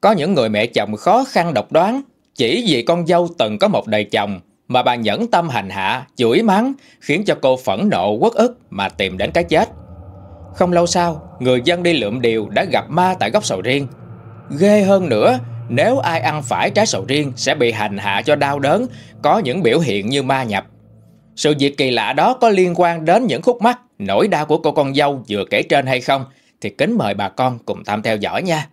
Có những người mẹ chồng khó khăn độc đoán, chỉ vì con dâu từng có một đời chồng mà bà nhẫn tâm hành hạ, chửi mắng, khiến cho cô phẫn nộ quất ức mà tìm đến cái chết. Không lâu sau, người dân đi lượm điều đã gặp ma tại gốc sầu riêng. Ghê hơn nữa, nếu ai ăn phải trái sầu riêng sẽ bị hành hạ cho đau đớn, có những biểu hiện như ma nhập. Sự việc kỳ lạ đó có liên quan đến những khúc mắc, nỗi đau của cô con dâu vừa kể trên hay không, thì kính mời bà con cùng tham theo dõi nha.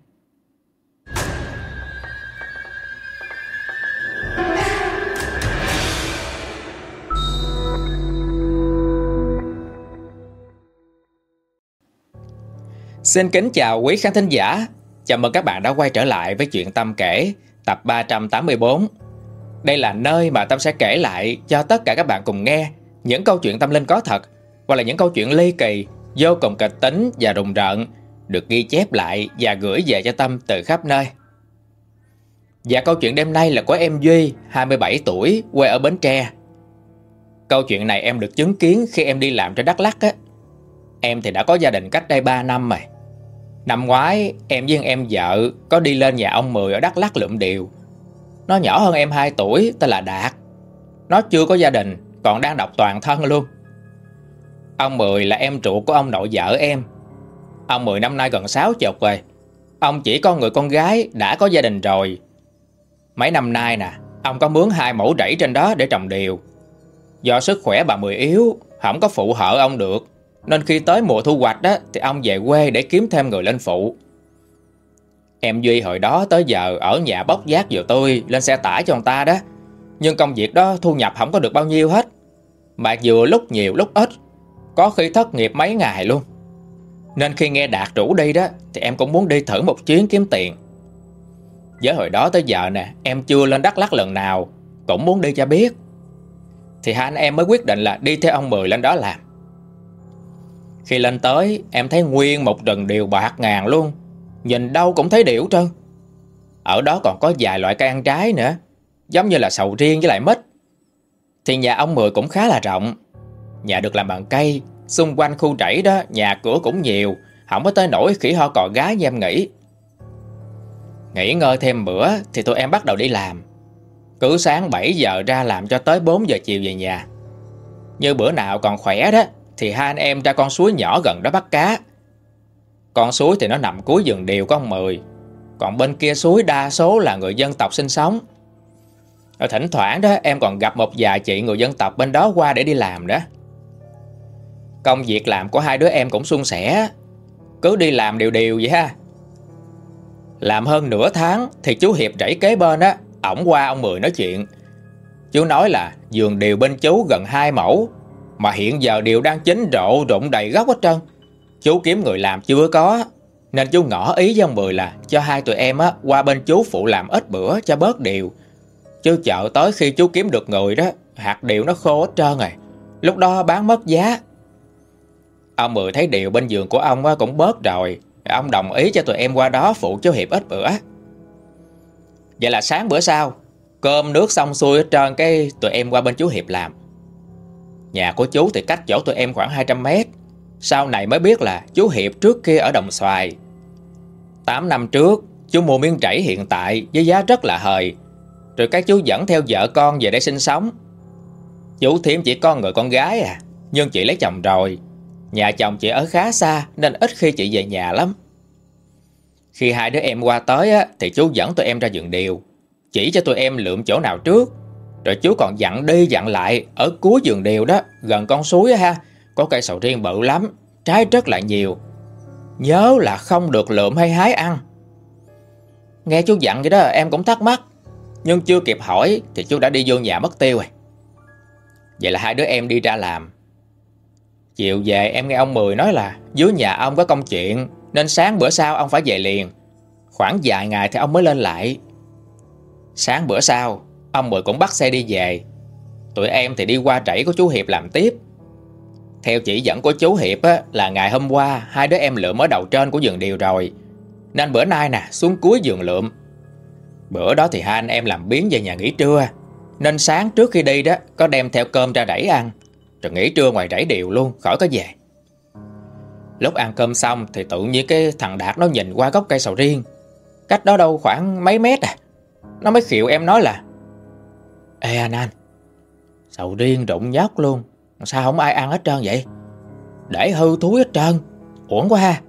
Xin kính chào quý khán thính giả. Chào mừng các bạn đã quay trở lại với chuyện Tâm kể tập 384. Đây là nơi mà Tâm sẽ kể lại cho tất cả các bạn cùng nghe những câu chuyện tâm linh có thật hoặc là những câu chuyện ly kỳ, vô cùng kịch tính và rùng rợn được ghi chép lại và gửi về cho Tâm từ khắp nơi. Và câu chuyện đêm nay là của em Duy, 27 tuổi, quê ở Bến Tre. Câu chuyện này em được chứng kiến khi em đi làm trên Đắk Lắk á. Em thì đã có gia đình cách đây 3 năm rồi. Năm ngoái, em với em vợ có đi lên nhà ông Mười ở Đắk Lắk lượm điều. Nó nhỏ hơn em 2 tuổi, tên là Đạt. Nó chưa có gia đình, còn đang độc toàn thân luôn. Ông Mười là em trụ của ông nội vợ em. Ông Mười năm nay gần 6 chục rồi. Ông chỉ có người con gái đã có gia đình rồi. Mấy năm nay nè, Ông có mướn hai mẫu rẫy trên đó để trồng điều. Do sức khỏe bà Mười yếu, Không có phụ hợ ông được nên khi tới mùa thu hoạch đó, Thì ông về quê để kiếm thêm người lên phụ. Em Duy hồi đó tới giờ Ở nhà bóc giác vừa tôi, Lên xe tải cho ông ta đó. Nhưng công việc đó thu nhập không có được bao nhiêu hết. Mà vừa lúc nhiều, lúc ít. Có khi thất nghiệp mấy ngày luôn. Nên khi nghe Đạt rủ đi đó, Thì em cũng muốn đi thử một chuyến kiếm tiền. Với hồi đó tới giờ nè, Em chưa lên Đắk Lắk lần nào, Cũng muốn đi cho biết. Thì hai anh em mới quyết định là đi theo ông Mười lên đó làm khi lên tới, em thấy nguyên một rừng điều bạc ngàn luôn. Nhìn đâu cũng thấy điểu trơn. Ở đó còn có vài loại cây ăn trái nữa, Giống như là sầu riêng với lại mít. Thì nhà ông Mười cũng khá là rộng. Nhà được làm bằng cây, Xung quanh khu trảy đó, Nhà cửa cũng nhiều, Không có tới nổi khỉ ho cò gái như em nghĩ. Nghỉ ngơi thêm bữa Thì tụi em bắt đầu đi làm. Cứ sáng 7 giờ ra làm cho tới 4 giờ chiều về nhà. Như bữa nào còn khỏe đó thì hai anh em ra con suối nhỏ gần đó bắt cá. Con suối thì nó nằm cuối rừng điều có ông Mười, còn bên kia suối đa số là người dân tộc sinh sống. Ở thỉnh thoảng đó em còn gặp một vài chị người dân tộc bên đó qua để đi làm đó. Công việc làm của hai đứa em cũng suôn sẻ, cứ đi làm đều đều vậy ha. Làm hơn nửa tháng thì chú Hiệp rảy kế bên á, ổng qua ông Mười nói chuyện. Chú nói là giường điều bên chú gần hai mẫu mà hiện giờ đều đang chín rộ rụng đầy gốc hết trơn. Chú kiếm người làm chưa có. Nên chú ngỏ ý với ông Mười là Cho hai tụi em á qua bên chú phụ làm ít bữa cho bớt điều. Chứ chợ tới khi chú kiếm được người đó Hạt điều nó khô hết trơn rồi. Lúc đó bán mất giá. Ông Mười thấy điều bên giường của ông á, cũng bớt rồi. Ông đồng ý cho tụi em qua đó phụ chú Hiệp ít bữa. Vậy là sáng bữa sau Cơm nước xong xuôi hết trơn Cái tụi em qua bên chú Hiệp làm. Nhà của chú thì cách chỗ tụi em khoảng 200 mét. Sau này mới biết là chú Hiệp trước kia ở Đồng Xoài. 8 năm trước Chú mua miếng trảy hiện tại với giá rất là hời. Rồi các chú dẫn theo vợ con về đây sinh sống. Chú Thiếm chỉ có người con gái à Nhưng chị lấy chồng rồi. Nhà chồng chị ở khá xa Nên ít khi chị về nhà lắm. Khi hai đứa em qua tới á, Thì chú dẫn tụi em ra vườn điều. Chỉ cho tụi em lượm chỗ nào trước rồi chú còn dặn đi dặn lại Ở cuối giường điều đó, Gần con suối ha. Có cây sầu riêng bự lắm, Trái rất là nhiều. Nhớ là không được lượm hay hái ăn. Nghe chú dặn vậy đó, em cũng thắc mắc. Nhưng chưa kịp hỏi Thì chú đã đi vô nhà mất tiêu rồi. Vậy là hai đứa em đi ra làm. Chiều về em nghe ông Mười nói là Dưới nhà ông có công chuyện, Nên sáng bữa sau ông phải về liền. Khoảng vài ngày thì ông mới lên lại. Sáng bữa sau Ông Mười cũng bắt xe đi về. Tụi em thì đi qua rẫy của chú Hiệp làm tiếp. Theo chỉ dẫn của chú Hiệp á, là ngày hôm qua Hai đứa em lượm ở đầu trên của giường điều rồi. Nên bữa nay nè xuống cuối giường lượm. Bữa đó thì hai anh em làm biến về nhà nghỉ trưa. Nên sáng trước khi đi đó Có đem theo cơm ra đẩy ăn. Rồi nghỉ trưa ngoài rẫy điều luôn Khỏi có về. Lúc ăn cơm xong thì tự nhiên cái thằng Đạt nó nhìn qua gốc cây sầu riêng. Cách đó đâu khoảng mấy mét à. Nó mới khịu em nói là Ê anh anh. Sầu riêng rụng nhóc luôn. Sao không ai ăn hết trơn vậy? Để hư thúi hết trơn. Uổng quá ha.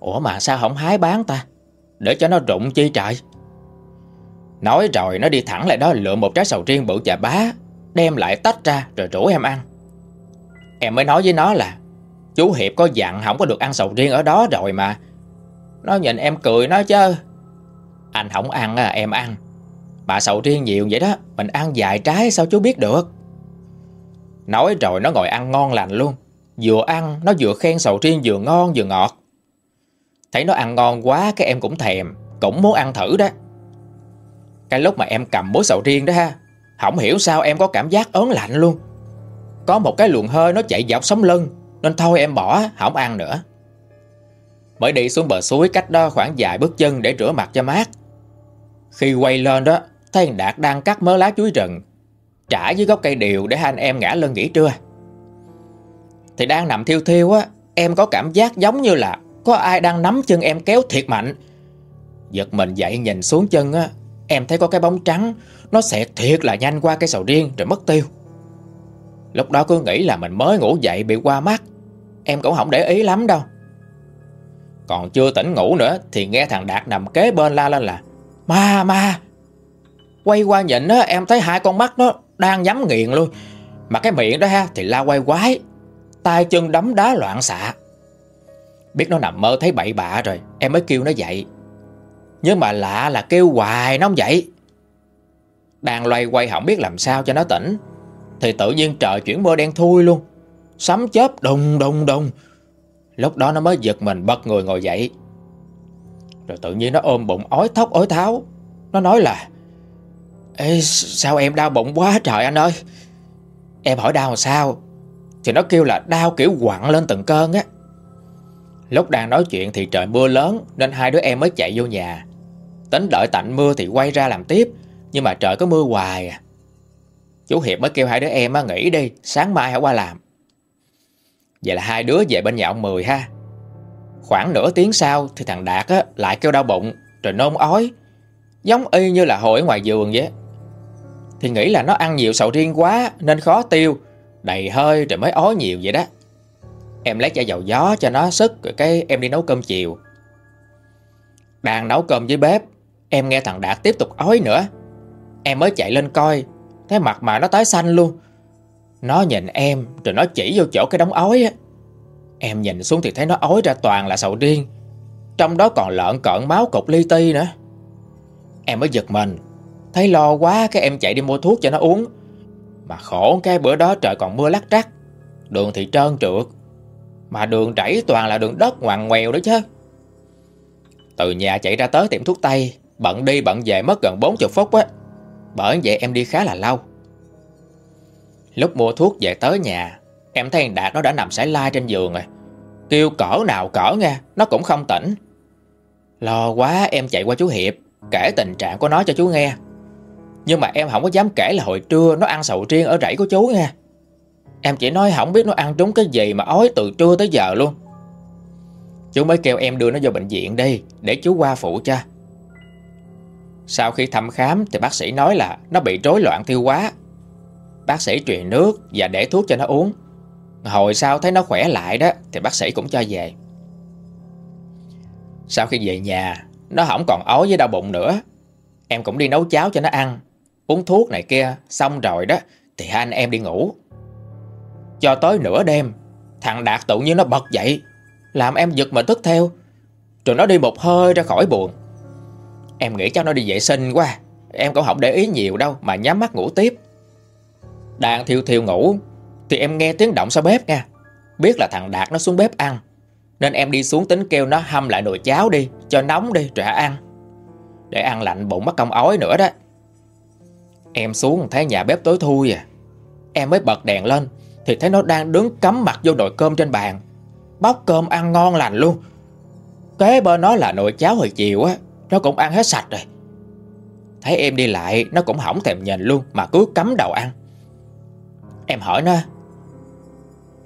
Ủa mà sao không hái bán ta? Để cho nó rụng chi trời. Nói rồi nó đi thẳng lại đó lựa một trái sầu riêng bự chà bá Đem lại tách ra rồi rủ em ăn. Em mới nói với nó là Chú Hiệp có dặn không có được ăn sầu riêng ở đó rồi mà. Nó nhìn em cười nó chứ. Anh không ăn à, em ăn bà sầu riêng nhiều vậy đó, Mình ăn vài trái sao chú biết được? Nói rồi nó ngồi ăn ngon lành luôn. Vừa ăn, nó vừa khen sầu riêng vừa ngon vừa ngọt. Thấy nó ăn ngon quá, cái em cũng thèm, Cũng muốn ăn thử đó. Cái lúc mà em cầm muối sầu riêng đó ha, Không hiểu sao em có cảm giác ớn lạnh luôn. Có một cái luồng hơi nó chạy dọc sống lưng, Nên thôi em bỏ, không ăn nữa. Mới đi xuống bờ suối cách đó khoảng vài bước chân để rửa mặt cho mát. Khi quay lên đó Thấy anh Đạt đang cắt mớ lá chuối rừng, Trả dưới gốc cây điều để hai anh em ngã lưng nghỉ trưa. Thì đang nằm thiêu thiêu á, Em có cảm giác giống như là Có ai đang nắm chân em kéo thiệt mạnh. Giật mình dậy nhìn xuống chân á, Em thấy có cái bóng trắng, Nó sẽ thiệt là nhanh qua cây sầu riêng rồi mất tiêu. Lúc đó cứ nghĩ là mình mới ngủ dậy bị qua mắt, Em cũng không để ý lắm đâu. Còn chưa tỉnh ngủ nữa Thì nghe thằng Đạt nằm kế bên la lên là, Ma ma Quay qua nhìn á, em thấy hai con mắt nó đang nhắm nghiền luôn. Mà cái miệng đó ha, thì la quay quái. Tay chân đấm đá loạn xạ. Biết nó nằm mơ thấy bậy bạ rồi, Em mới kêu nó dậy. Nhưng mà lạ là kêu hoài, nó không dậy. Đang loay quay không biết làm sao cho nó tỉnh, Thì tự nhiên trời chuyển mưa đen thui luôn. Sấm chớp đùng đùng đùng. Lúc đó nó mới giật mình, bật người ngồi dậy. Rồi tự nhiên nó ôm bụng, ói thóc ói tháo. Nó nói là Ê sao em đau bụng quá trời anh ơi? Em hỏi đau sao? Thì nó kêu là đau kiểu quặn lên từng cơn á. Lúc đang nói chuyện thì trời mưa lớn Nên hai đứa em mới chạy vô nhà. Tính đợi tạnh mưa thì quay ra làm tiếp Nhưng mà trời có mưa hoài à. Chú Hiệp mới kêu hai đứa em á, nghỉ đi Sáng mai hãy qua làm. Vậy là hai đứa về bên nhà ông Mười ha. Khoảng nửa tiếng sau Thì thằng Đạt á, lại kêu đau bụng Rồi nôn ói. Giống y như là hồi ở ngoài giường vậy. Thì nghĩ là nó ăn nhiều sầu riêng quá, Nên khó tiêu. Đầy hơi rồi mới ói nhiều vậy đó. Em lấy chai dầu gió cho nó sức, Rồi cái em đi nấu cơm chiều. Đang nấu cơm dưới bếp, Em nghe thằng Đạt tiếp tục ói nữa. Em mới chạy lên coi Thấy mặt mà nó tái xanh luôn. Nó nhìn em, rồi nó chỉ vô chỗ cái đống ói á. Em nhìn xuống thì thấy nó ói ra toàn là sầu riêng. Trong đó còn lợn, cợn, máu, cục li ti nữa. Em mới giật mình Thấy lo quá, cái em chạy đi mua thuốc cho nó uống. Mà khổ, cái bữa đó trời còn mưa lắc trắc. Đường thì trơn trượt. Mà đường chảy toàn là đường đất ngoằn ngoèo đó chứ. Từ nhà chạy ra tới tiệm thuốc Tây, Bận đi bận về mất gần 40 phút á. Bởi vậy em đi khá là lâu. Lúc mua thuốc về tới nhà, Em thấy Đạt nó đã nằm sải lai trên giường rồi. Kêu cỡ nào cỡ nha, Nó cũng không tỉnh. Lo quá, em chạy qua chú Hiệp, Kể tình trạng của nó cho chú nghe. Nhưng mà em không có dám kể là hồi trưa Nó ăn sầu riêng ở rẫy của chú nha. Em chỉ nói không biết nó ăn trúng cái gì Mà ói từ trưa tới giờ luôn. Chú mới kêu em đưa nó vào bệnh viện đi Để chú qua phụ cho. Sau khi thăm khám Thì bác sĩ nói là nó bị rối loạn tiêu hóa. Bác sĩ truyền nước Và để thuốc cho nó uống. Hồi sau thấy nó khỏe lại đó Thì bác sĩ cũng cho về. Sau khi về nhà, Nó không còn ói với đau bụng nữa. Em cũng đi nấu cháo cho nó ăn. Uống thuốc này kia Xong rồi đó, Thì hai anh em đi ngủ. Cho tới nửa đêm, Thằng Đạt tự nhiên nó bật dậy, Làm em giật mình thức theo. Rồi nó đi một hơi ra khỏi buồn Em nghĩ cho nó đi vệ sinh quá, Em cũng không để ý nhiều đâu Mà nhắm mắt ngủ tiếp. Đang thiêu thiêu ngủ, Thì em nghe tiếng động sau bếp nha. Biết là thằng Đạt nó xuống bếp ăn, Nên em đi xuống tính kêu nó hâm lại nồi cháo đi, Cho nóng đi rồi hả ăn Để ăn lạnh bụng mất công ói nữa đó. Em xuống thấy nhà bếp tối thui à. Em mới bật đèn lên Thì thấy nó đang đứng cắm mặt vô nồi cơm trên bàn. Bóc cơm ăn ngon lành luôn. Kế bên nó là nồi cháo hồi chiều á, Nó cũng ăn hết sạch rồi. Thấy em đi lại, Nó cũng hỏng thèm nhìn luôn Mà cứ cắm đầu ăn. Em hỏi nó,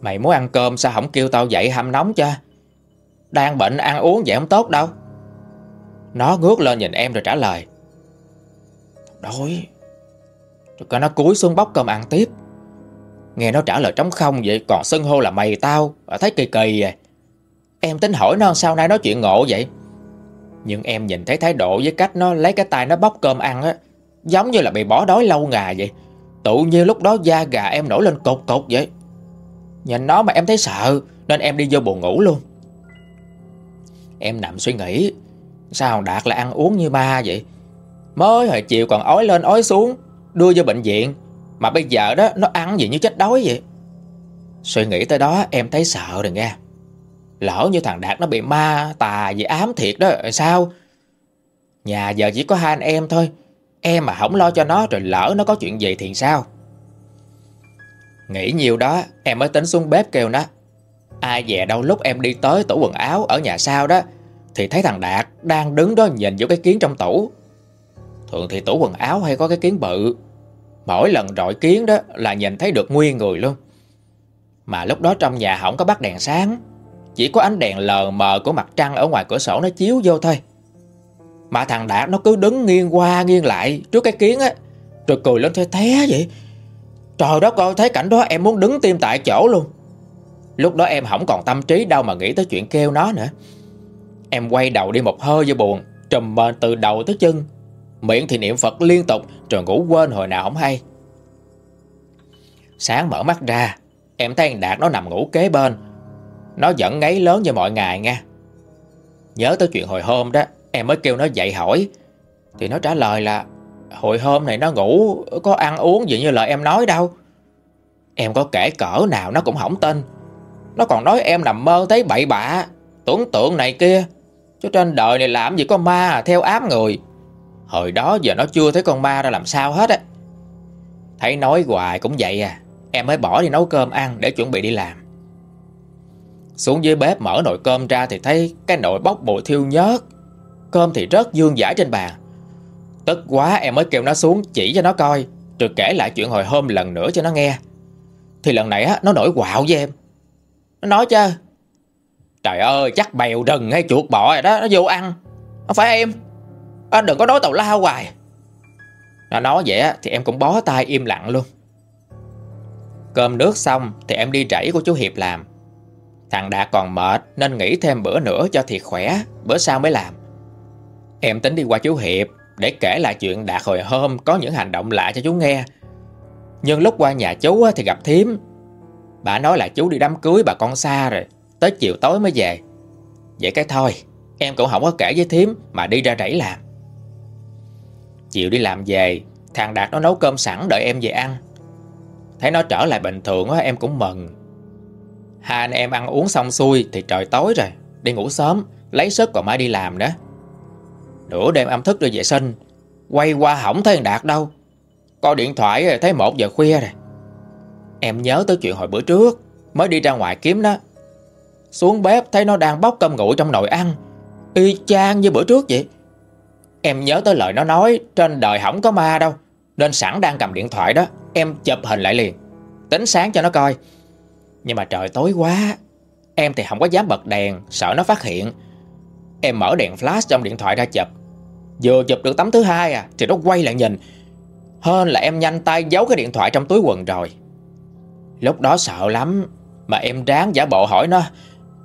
Mày muốn ăn cơm sao không kêu tao dậy hâm nóng cho? Đang bệnh ăn uống vậy không tốt đâu. Nó ngước lên nhìn em rồi trả lời, Đói. Rồi cả nó cúi xuống bóc cơm ăn tiếp. Nghe nó trả lời trống không vậy, Còn xưng hô là mày tao. Thấy kỳ kỳ vậy. Em tính hỏi nó sao nay nói chuyện ngộ vậy? Nhưng em nhìn thấy thái độ với cách nó lấy cái tay nó bóc cơm ăn á, Giống như là bị bỏ đói lâu ngày vậy. Tự nhiên lúc đó da gà em nổi lên cột cột vậy. Nhìn nó mà em thấy sợ, Nên em đi vô buồn ngủ luôn. Em nằm suy nghĩ, Sao Đạt lại ăn uống như ma vậy? Mới hồi chiều còn ói lên ói xuống. Đưa vô bệnh viện, Mà bây giờ đó nó ăn gì như chết đói vậy? Suy nghĩ tới đó, em thấy sợ rồi nghe. Lỡ như thằng Đạt nó bị ma, tà gì ám thiệt đó sao? Nhà giờ chỉ có hai anh em thôi, Em mà không lo cho nó rồi lỡ nó có chuyện gì thì sao? Nghĩ nhiều đó, em mới tính xuống bếp kêu nó, Ai về đâu lúc em đi tới tủ quần áo ở nhà sau đó, Thì thấy thằng Đạt đang đứng đó nhìn vô cái kiến trong tủ. Thường thì tủ quần áo hay có cái kiến bự. Mỗi lần rọi kiến đó là nhìn thấy được nguyên người luôn. Mà lúc đó trong nhà không có bắt đèn sáng. Chỉ có ánh đèn lờ mờ của mặt trăng ở ngoài cửa sổ nó chiếu vô thôi. Mà thằng Đạt nó cứ đứng nghiêng qua nghiêng lại trước cái kiến á. Rồi cười lên thế thế vậy? Trời đất ơi, thấy cảnh đó em muốn đứng tim tại chỗ luôn. Lúc đó em không còn tâm trí đâu mà nghĩ tới chuyện kêu nó nữa. Em quay đầu đi một hơi vô buồn, Trùm mền từ đầu tới chân. Miệng thì niệm Phật liên tục, Rồi ngủ quên hồi nào không hay. Sáng mở mắt ra, Em thấy anh Đạt nó nằm ngủ kế bên. Nó vẫn ngáy lớn như mọi ngày nha Nhớ tới chuyện hồi hôm đó, Em mới kêu nó dậy hỏi. Thì nó trả lời là, Hồi hôm này nó ngủ, Có ăn uống gì như lời em nói đâu. Em có kể cỡ nào nó cũng không tin. Nó còn nói em nằm mơ thấy bậy bạ, Tưởng tượng này kia. Chứ trên đời này làm gì có ma, theo ám người. Hồi đó giờ nó chưa thấy con ma ra làm sao hết á. Thấy nói hoài cũng vậy à. Em mới bỏ đi nấu cơm ăn để chuẩn bị đi làm. Xuống dưới bếp mở nồi cơm ra thì thấy cái nồi bốc bụi thiêu nhớt. Cơm thì rớt dương giải trên bàn. Tức quá em mới kêu nó xuống chỉ cho nó coi, Rồi kể lại chuyện hồi hôm lần nữa cho nó nghe. Thì lần này á, nó nổi quạo với em. Nó nói chứ, Trời ơi, chắc bèo rừng hay chuột bọ rồi đó, Nó vô ăn. Không phải em à, Đừng có nói tàu lao hoài. Nó nói vậy thì em cũng bó tay im lặng luôn. Cơm nước xong Thì em đi rẫy của chú Hiệp làm. Thằng Đạt còn mệt Nên nghỉ thêm bữa nữa cho thiệt khỏe Bữa sau mới làm. Em tính đi qua chú Hiệp Để kể lại chuyện Đạt hồi hôm Có những hành động lạ cho chú nghe. Nhưng lúc qua nhà chú thì gặp thím. Bà nói là chú đi đám cưới bà con xa rồi Tới chiều tối mới về. Vậy cái thôi Em cũng không có kể với thím Mà đi ra rẫy làm. Chiều đi làm về, Thằng Đạt nó nấu cơm sẵn đợi em về ăn. Thấy nó trở lại bình thường á, em cũng mừng. Hai anh em ăn uống xong xuôi Thì trời tối rồi, Đi ngủ sớm, Lấy sức còn mai đi làm nữa. Nửa đêm âm thức đưa vệ sinh, Quay qua hỏng thấy thằng Đạt đâu. Coi điện thoại thấy một giờ khuya rồi. Em nhớ tới chuyện hồi bữa trước, Mới đi ra ngoài kiếm đó. Xuống bếp thấy nó đang bóc cơm nguội trong nồi ăn, Y chang như bữa trước vậy. Em nhớ tới lời nó nói, Trên đời không có ma đâu. Nên sẵn đang cầm điện thoại đó, Em chụp hình lại liền. Tính sáng cho nó coi. Nhưng mà trời tối quá, Em thì không có dám bật đèn, Sợ nó phát hiện. Em mở đèn flash trong điện thoại ra chụp. Vừa chụp được tấm thứ hai à Thì nó quay lại nhìn. Hơn là em nhanh tay giấu cái điện thoại trong túi quần rồi. Lúc đó sợ lắm, Mà em ráng giả bộ hỏi nó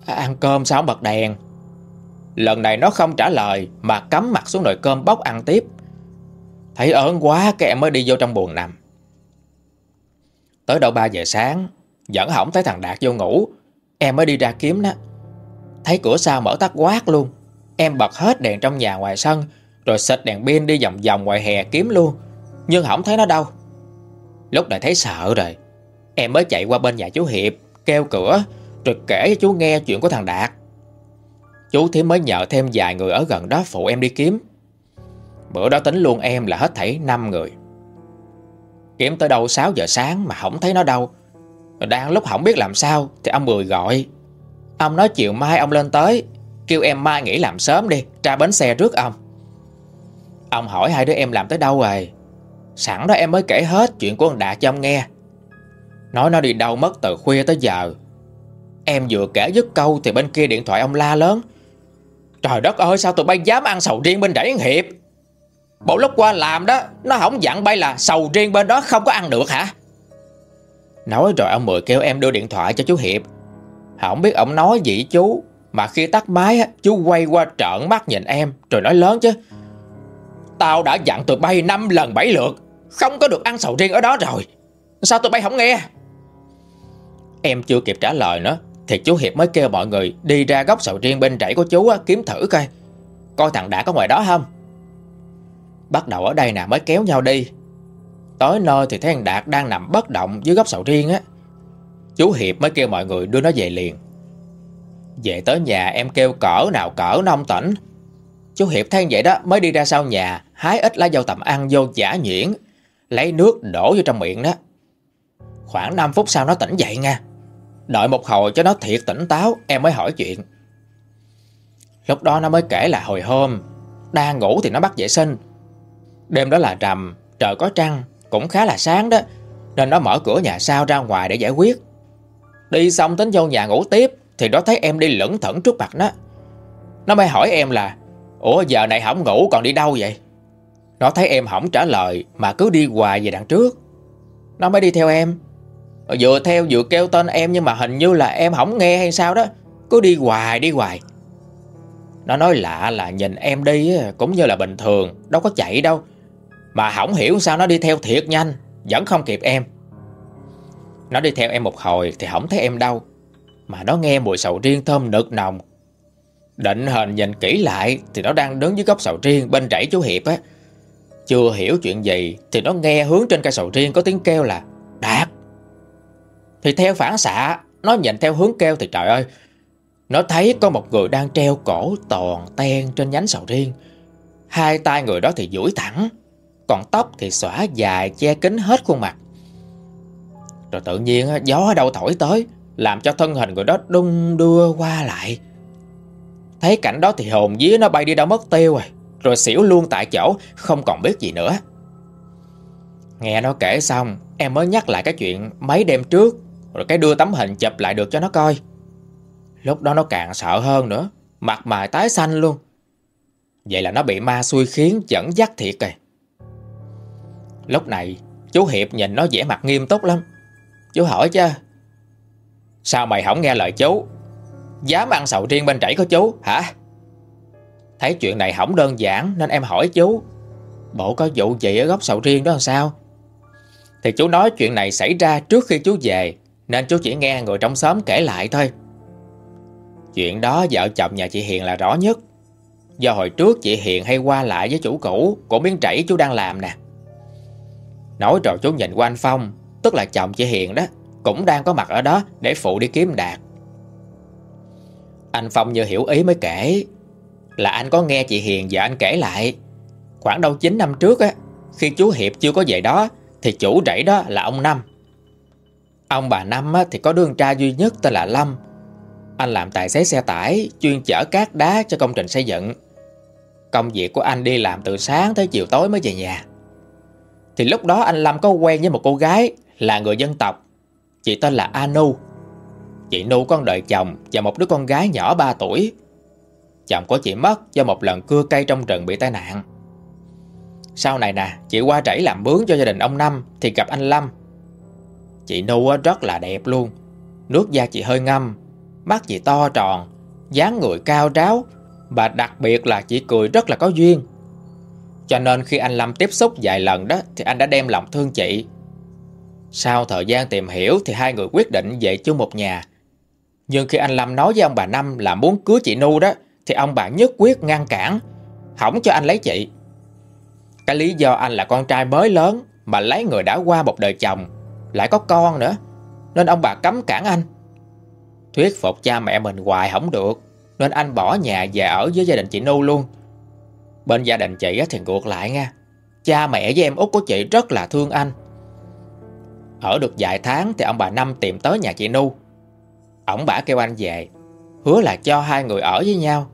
à, Ăn cơm sao không bật đèn? Lần này nó không trả lời Mà cắm mặt xuống nồi cơm bóc ăn tiếp. Thấy ớn quá Cái em mới đi vô trong buồng nằm. Tới đâu 3 giờ sáng, Vẫn không thấy thằng Đạt vô ngủ. Em mới đi ra kiếm nó Thấy cửa sau mở tắt quát luôn. Em bật hết đèn trong nhà ngoài sân, Rồi xịt đèn pin đi vòng vòng ngoài hè kiếm luôn. Nhưng không thấy nó đâu. Lúc này thấy sợ rồi. Em mới chạy qua bên nhà chú Hiệp, Kêu cửa, rồi kể cho chú nghe chuyện của thằng Đạt. Chú Thiếm mới nhờ thêm vài người ở gần đó phụ em đi kiếm. Bữa đó tính luôn em là hết thảy 5 người. Kiếm tới đâu 6 giờ sáng mà không thấy nó đâu. Đang lúc không biết làm sao Thì ông Mười gọi. Ông nói chiều mai ông lên tới. Kêu em mai nghỉ làm sớm đi Ra bến xe trước ông. Ông hỏi hai đứa em làm tới đâu rồi? Sẵn đó em mới kể hết chuyện của ông Đạt cho ông nghe. Nói nó đi đâu mất từ khuya tới giờ. Em vừa kể dứt câu Thì bên kia điện thoại ông la lớn. Trời đất ơi, sao tụi bay dám ăn sầu riêng bên rẫy Hiệp? Bộ lúc qua làm đó, Nó không dặn bay là sầu riêng bên đó không có ăn được hả? Nói rồi ông Mười kêu em đưa điện thoại cho chú Hiệp. Không biết ông nói gì chú, Mà khi tắt máy chú quay qua trợn mắt nhìn em, Rồi nói lớn chứ. Tao đã dặn tụi bay 5 lần 7 lượt, Không có được ăn sầu riêng ở đó rồi. Sao tụi bay không nghe? Em chưa kịp trả lời nữa thì chú Hiệp mới kêu mọi người Đi ra góc sầu riêng bên rẫy của chú á, Kiếm thử coi. Coi thằng Đã có ngoài đó không? Bắt đầu ở đây nè mới kéo nhau đi. Tới nơi thì thấy thằng Đạt đang nằm bất động dưới góc sầu riêng á. Chú Hiệp mới kêu mọi người đưa nó về liền. Về tới nhà em kêu cỡ nào cỡ nó tỉnh. Chú Hiệp than vậy đó mới đi ra sau nhà Hái ít lá dâu tầm ăn vô giả nhuyễn Lấy nước đổ vô trong miệng đó. Khoảng 5 phút sau nó tỉnh dậy nha. Đợi một hồi cho nó thiệt tỉnh táo, Em mới hỏi chuyện. Lúc đó nó mới kể là hồi hôm, Đang ngủ thì nó bắt vệ sinh. Đêm đó là rằm, Trời có trăng, Cũng khá là sáng đó, Nên nó mở cửa nhà sau ra ngoài để giải quyết. Đi xong tính vô nhà ngủ tiếp, Thì nó thấy em đi lững thững trước mặt nó. Nó mới hỏi em là, Ủa, giờ này không ngủ còn đi đâu vậy? Nó thấy em không trả lời Mà cứ đi hoài về đằng trước. Nó mới đi theo em. Ờ, vừa theo vừa kêu tên em Nhưng mà hình như là em không nghe hay sao đó. Cứ đi hoài đi hoài. Nó nói lạ là nhìn em đi Cũng như là bình thường, Đâu có chạy đâu. Mà không hiểu sao nó đi theo thiệt nhanh Vẫn không kịp em. Nó đi theo em một hồi Thì không thấy em đâu. Mà nó nghe mùi sầu riêng thơm nực nồng. Định hình nhìn kỹ lại Thì nó đang đứng dưới gốc sầu riêng Bên rẫy chú Hiệp á. Chưa hiểu chuyện gì Thì nó nghe hướng trên cây sầu riêng có tiếng kêu là, Đạt! Thì theo phản xạ, Nó nhìn theo hướng kêu thì trời ơi, Nó thấy có một người đang treo cổ toàn ten trên nhánh sầu riêng. Hai tay người đó thì duỗi thẳng, Còn tóc thì xõa dài che kín hết khuôn mặt. Rồi tự nhiên gió ở đâu thổi tới, Làm cho thân hình người đó đung đưa qua lại. Thấy cảnh đó thì hồn vía nó bay đi đâu mất tiêu rồi Rồi xỉu luôn tại chỗ, Không còn biết gì nữa. Nghe nó kể xong, Em mới nhắc lại cái chuyện mấy đêm trước. Rồi cái đưa tấm hình chụp lại được cho nó coi. Lúc đó nó càng sợ hơn nữa, Mặt mày tái xanh luôn. Vậy là nó bị ma xui khiến dẫn dắt thiệt rồi Lúc này, Chú Hiệp nhìn nó vẻ mặt nghiêm túc lắm. Chú hỏi chứ, Sao mày không nghe lời chú? Dám ăn sầu riêng bên rẫy của chú, hả? Thấy chuyện này không đơn giản Nên em hỏi chú. Bộ có vụ gì ở góc sầu riêng đó làm sao? Thì chú nói chuyện này xảy ra trước khi chú về. Nên chú chỉ nghe người trong xóm kể lại thôi. Chuyện đó vợ chồng nhà chị Hiền là rõ nhất. Do hồi trước chị Hiền hay qua lại với chủ cũ Của miếng trảy chú đang làm nè. Nói rồi chú nhìn qua anh Phong, Tức là chồng chị Hiền đó, Cũng đang có mặt ở đó để phụ đi kiếm Đạt anh Phong như hiểu ý mới kể, Là anh có nghe chị Hiền và anh kể lại. Khoảng đâu 9 năm trước á, Khi chú Hiệp chưa có về đó, Thì chủ rẫy đó là ông Năm. Ông bà Năm thì có đứa trai duy nhất tên là Lâm Anh làm tài xế xe tải Chuyên chở cát đá cho công trình xây dựng Công việc của anh đi làm từ sáng tới chiều tối mới về nhà Thì lúc đó anh Lâm có quen với một cô gái Là người dân tộc Chị tên là Anu Chị Nu con đợi chồng và một đứa con gái nhỏ 3 tuổi. Chồng của chị mất do một lần cưa cây trong rừng bị tai nạn. Sau này nè, chị qua trảy làm bướng cho gia đình ông Năm thì gặp anh Lâm. Chị Nu rất là đẹp luôn. Nước da chị hơi ngâm, mắt chị to tròn, dáng người cao ráo và đặc biệt là chị cười rất là có duyên. Cho nên khi anh Lâm tiếp xúc vài lần đó thì anh đã đem lòng thương chị. Sau thời gian tìm hiểu thì hai người quyết định về chung một nhà nhưng khi anh Lâm nói với ông bà Năm là muốn cưới chị Nu đó Thì ông bà nhất quyết ngăn cản Không cho anh lấy chị Cái lý do anh là con trai mới lớn Mà lấy người đã qua một đời chồng lại có con nữa, Nên ông bà cấm cản anh. Thuyết phục cha mẹ mình hoài không được, Nên anh bỏ nhà về ở với gia đình chị Nu luôn. Bên gia đình chị thì ngược lại nha, Cha mẹ với em út của chị rất là thương anh. Ở được vài tháng thì ông bà Năm tìm tới nhà chị Nu. Ông bả kêu anh về, Hứa là cho hai người ở với nhau.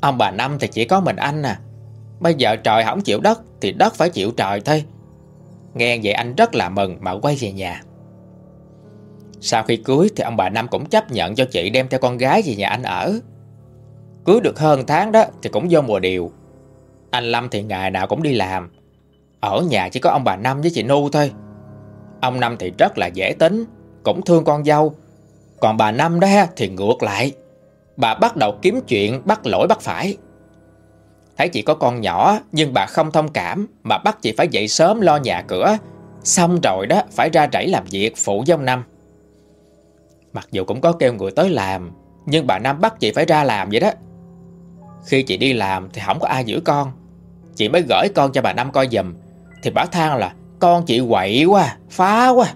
Ông bà Năm thì chỉ có mình anh nè Bây giờ trời không chịu đất Thì đất phải chịu trời thôi. Nghe vậy anh rất là mừng mà quay về nhà. Sau khi cưới thì ông bà Năm cũng chấp nhận cho chị đem theo con gái về nhà anh ở. Cưới được hơn tháng đó thì cũng vô mùa điều. Anh Lâm thì ngày nào cũng đi làm. Ở nhà chỉ có ông bà Năm với chị Nu thôi. Ông Năm thì rất là dễ tính, Cũng thương con dâu. Còn bà Năm đó thì ngược lại. Bà bắt đầu kiếm chuyện, bắt lỗi, bắt phải. Thấy chị có con nhỏ Nhưng bà không thông cảm Mà bắt chị phải dậy sớm lo nhà cửa. Xong rồi đó phải ra rẫy làm việc phụ với ông Năm. Mặc dù cũng có kêu người tới làm Nhưng bà Năm bắt chị phải ra làm vậy đó. Khi chị đi làm thì không có ai giữ con. Chị mới gửi con cho bà Năm coi giùm. Thì bà than là Con chị quậy quá, phá quá.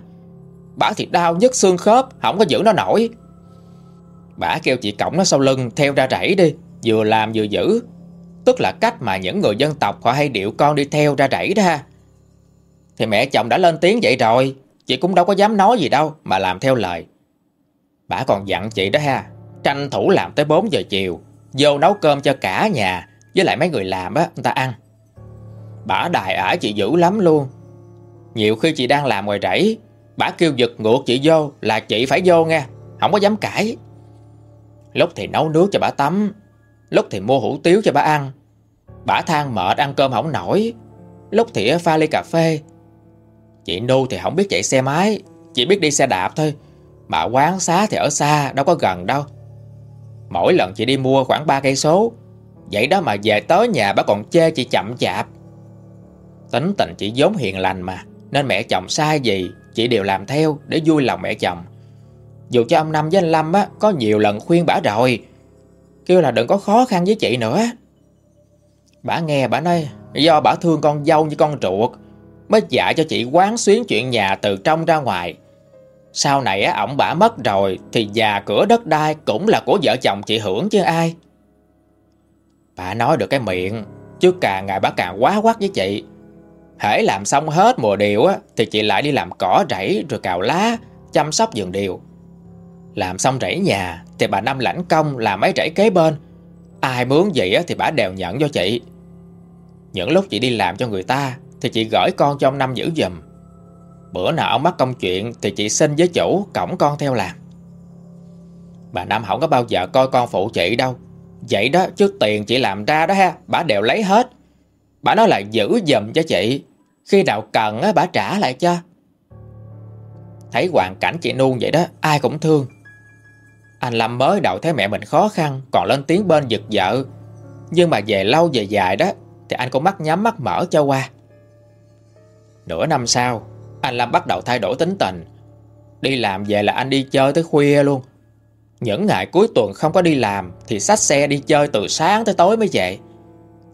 Bà thì đau nhức xương khớp Không có giữ nó nổi. Bà kêu chị cổng nó sau lưng Theo ra rẫy đi Vừa làm vừa giữ. Tức là cách mà những người dân tộc họ hay điệu con đi theo ra rẫy đó ha. Thì mẹ chồng đã lên tiếng vậy rồi Chị cũng đâu có dám nói gì đâu Mà làm theo lời. Bà còn dặn chị đó ha Tranh thủ làm tới 4 giờ chiều Vô nấu cơm cho cả nhà Với lại mấy người làm á người ta ăn. Bà đài ả chị dữ lắm luôn. Nhiều khi chị đang làm ngoài rẫy Bà kêu giật ngược chị vô Là chị phải vô nghe, Không có dám cãi. Lúc thì nấu nước cho bà tắm Lúc thì mua hủ tiếu cho bà ăn bả than mệt ăn cơm không nổi. Lúc thì pha ly cà phê. Chị Nu thì không biết chạy xe máy Chỉ biết đi xe đạp thôi. Mà quán xá thì ở xa Đâu có gần đâu. Mỗi lần chị đi mua khoảng 3 cây số. Vậy đó mà về tới nhà bà còn chê chị chậm chạp. Tính tình chị vốn hiền lành mà Nên mẹ chồng sai gì Chị đều làm theo để vui lòng mẹ chồng. Dù cho ông Năm với anh Lâm á, Có nhiều lần khuyên bà rồi. Kêu là đừng có khó khăn với chị nữa. Bà nghe bà nói Do bà thương con dâu như con ruột Mới dạ cho chị quán xuyến chuyện nhà từ trong ra ngoài. Sau này á, ổng bả mất rồi Thì già cửa đất đai cũng là của vợ chồng chị hưởng chứ ai. Bà nói được cái miệng Chứ càng ngày bà càng quá quắc với chị. Hễ làm xong hết mùa điều á Thì chị lại đi làm cỏ rẫy rồi cào lá Chăm sóc vườn điều. Làm xong rẫy nhà Thì bà Năm lãnh công làm mấy rẫy kế bên Ai mướn gì thì bà đều nhận cho chị. Những lúc chị đi làm cho người ta Thì chị gửi con cho ông Năm giữ giùm. Bữa nào ông mắc công chuyện Thì chị xin với chủ cổng con theo làm. Bà Năm không có bao giờ coi con phụ chị đâu. Vậy đó, chứ tiền chị làm ra đó ha Bà đều lấy hết. Bà nói là giữ giùm cho chị. Khi nào cần á bà trả lại cho. Thấy hoàn cảnh chị nuông vậy đó, Ai cũng thương. Anh Lâm mới đầu thấy mẹ mình khó khăn, Còn lên tiếng bên giật vợ. Nhưng mà về lâu về dài đó, Thì anh cũng mắt nhắm mắt mở cho qua. Nửa năm sau, Anh Lâm bắt đầu thay đổi tính tình. Đi làm về là anh đi chơi tới khuya luôn. Những ngày cuối tuần không có đi làm, Thì xách xe đi chơi từ sáng tới tối mới về.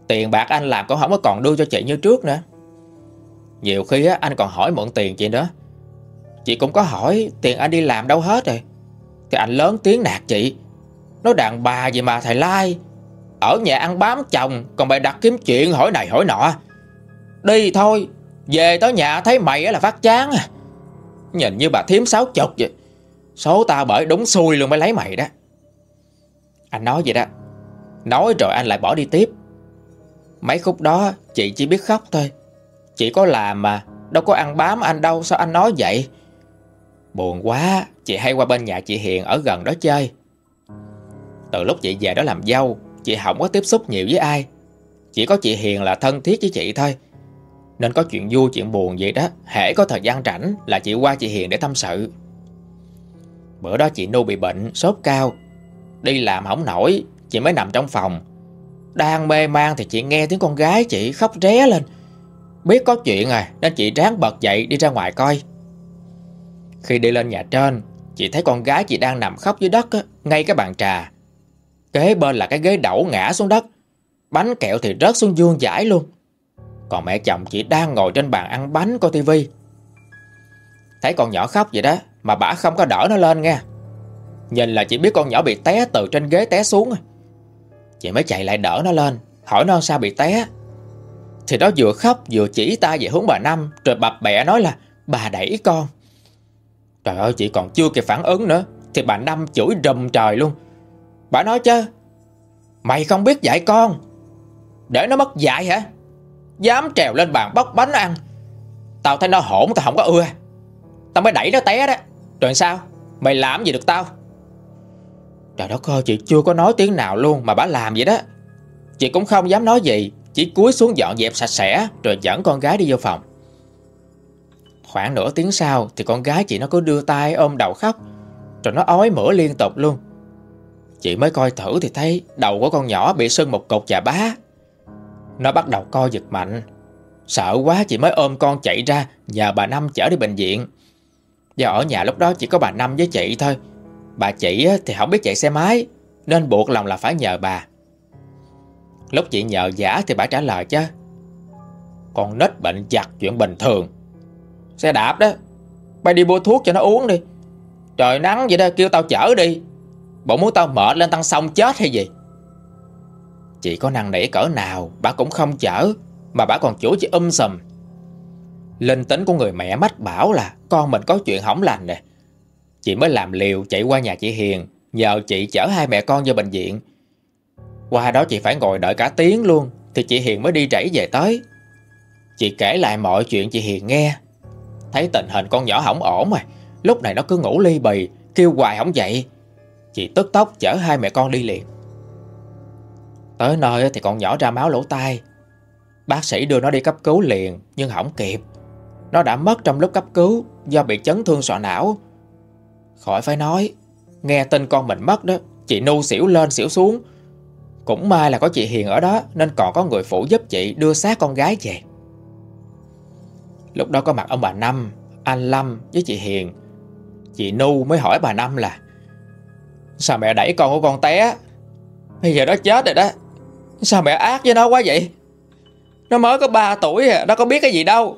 Tiền bạc anh làm cũng không có còn đưa cho chị như trước nữa. Nhiều khi anh còn hỏi mượn tiền chị nữa. Chị cũng có hỏi, tiền anh đi làm đâu hết rồi. Thì anh lớn tiếng nạt chị. Nói đàn bà gì mà thầy lai. Ở nhà ăn bám chồng, Còn bày đặt kiếm chuyện hỏi này hỏi nọ. Đi thôi, Về tới nhà thấy mày là phát chán à. Nhìn như bà thiếm sáu chục vậy. Số tao bởi đúng xui luôn mới lấy mày đó. Anh nói vậy đó. Nói rồi anh lại bỏ đi tiếp. Mấy khúc đó chị chỉ biết khóc thôi. Chị có làm mà, Đâu có ăn bám anh đâu, Sao anh nói vậy? Buồn quá, Chị hay qua bên nhà chị Hiền ở gần đó chơi. Từ lúc chị về đó làm dâu, Chị không có tiếp xúc nhiều với ai. Chỉ có chị Hiền là thân thiết với chị thôi. Nên có chuyện vui, chuyện buồn vậy đó, Hễ có thời gian rảnh Là chị qua chị Hiền để tâm sự. Bữa đó chị Nu bị bệnh, Sốt cao. Đi làm không nổi, Chị mới nằm trong phòng. Đang mê man thì chị nghe tiếng con gái chị khóc ré lên. Biết có chuyện à Nên chị ráng bật dậy đi ra ngoài coi. Khi đi lên nhà trên, Chị thấy con gái chị đang nằm khóc dưới đất Ngay cái bàn trà. Kế bên là cái ghế đẩu ngã xuống đất, Bánh kẹo thì rớt xuống dương giải luôn. Còn mẹ chồng chị đang ngồi trên bàn ăn bánh coi tivi Thấy con nhỏ khóc vậy đó, Mà bà không có đỡ nó lên nha Nhìn là chị biết con nhỏ bị té từ trên ghế té xuống Chị mới chạy lại đỡ nó lên, Hỏi nó sao bị té. Thì nó vừa khóc vừa chỉ ta về hướng bà Năm, Rồi bập bẹ nói là, Bà đẩy con. Trời ơi, chị còn chưa kịp phản ứng nữa. Thì bà Năm chửi rầm trời luôn. Bà nói chứ, Mày không biết dạy con. Để nó mất dạy hả? Dám trèo lên bàn bóc bánh ăn. Tao thấy nó hổn, tao không có ưa. Tao mới đẩy nó té đó. Rồi sao? Mày làm gì được tao? Trời đất ơi, chị chưa có nói tiếng nào luôn Mà bà làm vậy đó. Chị cũng không dám nói gì, Chỉ cúi xuống dọn dẹp sạch sẽ, Rồi dẫn con gái đi vô phòng. Khoảng nửa tiếng sau Thì con gái chị nó cứ đưa tay ôm đầu khóc, Rồi nó ói mửa liên tục luôn. Chị mới coi thử thì thấy Đầu của con nhỏ bị sưng một cục chà bá. Nó bắt đầu co giật mạnh. Sợ quá chị mới ôm con chạy ra Nhờ bà Năm chở đi bệnh viện. Do ở nhà lúc đó chỉ có bà Năm với chị thôi. Bà chị thì không biết chạy xe máy, Nên buộc lòng là phải nhờ bà. Lúc chị nhờ giả thì bà trả lời chứ. Con nít bệnh giặt chuyện bình thường. Xe đạp đó. Bay đi mua thuốc cho nó uống đi. Trời nắng vậy đó, kêu tao chở đi. Bộ muốn tao mệt lên tăng sông chết hay gì? Chị có năng nỉ cỡ nào, Bà cũng không chở, Mà bà còn chủ chị um sùm. Linh tính của người mẹ mách bảo là Con mình có chuyện hỏng lành nè. Chị mới làm liều chạy qua nhà chị Hiền, Nhờ chị chở hai mẹ con vô bệnh viện. Qua đó chị phải ngồi đợi cả tiếng luôn, Thì chị Hiền mới đi chảy về tới. Chị kể lại mọi chuyện chị Hiền nghe. Thấy tình hình con nhỏ hỏng ổn mà Lúc này nó cứ ngủ ly bì, Kêu hoài không dậy. Chị tức tốc chở hai mẹ con đi liền. Tới nơi thì con nhỏ ra máu lỗ tai. Bác sĩ đưa nó đi cấp cứu liền, Nhưng không kịp. Nó đã mất trong lúc cấp cứu, Do bị chấn thương sọ não. Khỏi phải nói, Nghe tin con mình mất đó, Chị nu xỉu lên xỉu xuống. Cũng may là có chị Hiền ở đó, Nên còn có người phụ giúp chị đưa xác con gái về. Lúc đó có mặt ông bà Năm, Anh Lâm với chị Hiền. Chị Nu mới hỏi bà Năm là, Sao mẹ đẩy con của con té? Bây giờ nó chết rồi đó. Sao mẹ ác với nó quá vậy? Nó mới có 3 tuổi à Nó có biết cái gì đâu.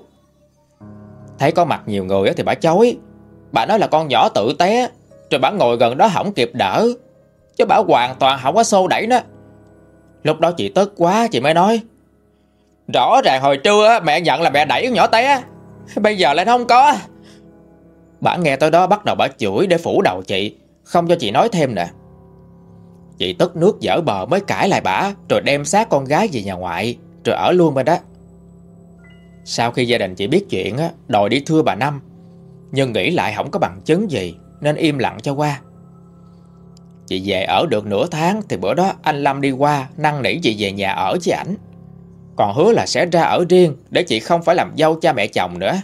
Thấy có mặt nhiều người thì bà chối. Bà nói là con nhỏ tự té, Rồi bà ngồi gần đó không kịp đỡ, Chứ bà hoàn toàn không có xô đẩy nó. Lúc đó chị tức quá, chị mới nói Rõ ràng hồi trưa mẹ nhận là mẹ đẩy con nhỏ té. Bây giờ lại không có. Bà nghe tới đó bắt đầu bà chửi để phủ đầu chị, Không cho chị nói thêm nè. Chị tức nước dở bờ mới cãi lại bà, Rồi đem xác con gái về nhà ngoại, Rồi ở luôn bên đó. Sau khi gia đình chị biết chuyện Đòi đi thưa bà Năm, Nhưng nghĩ lại không có bằng chứng gì, Nên im lặng cho qua. Chị về ở được nửa tháng Thì bữa đó anh Lâm đi qua, Năn nỉ chị về nhà ở với ảnh. Còn hứa là sẽ ra ở riêng Để chị không phải làm dâu cha mẹ chồng nữa.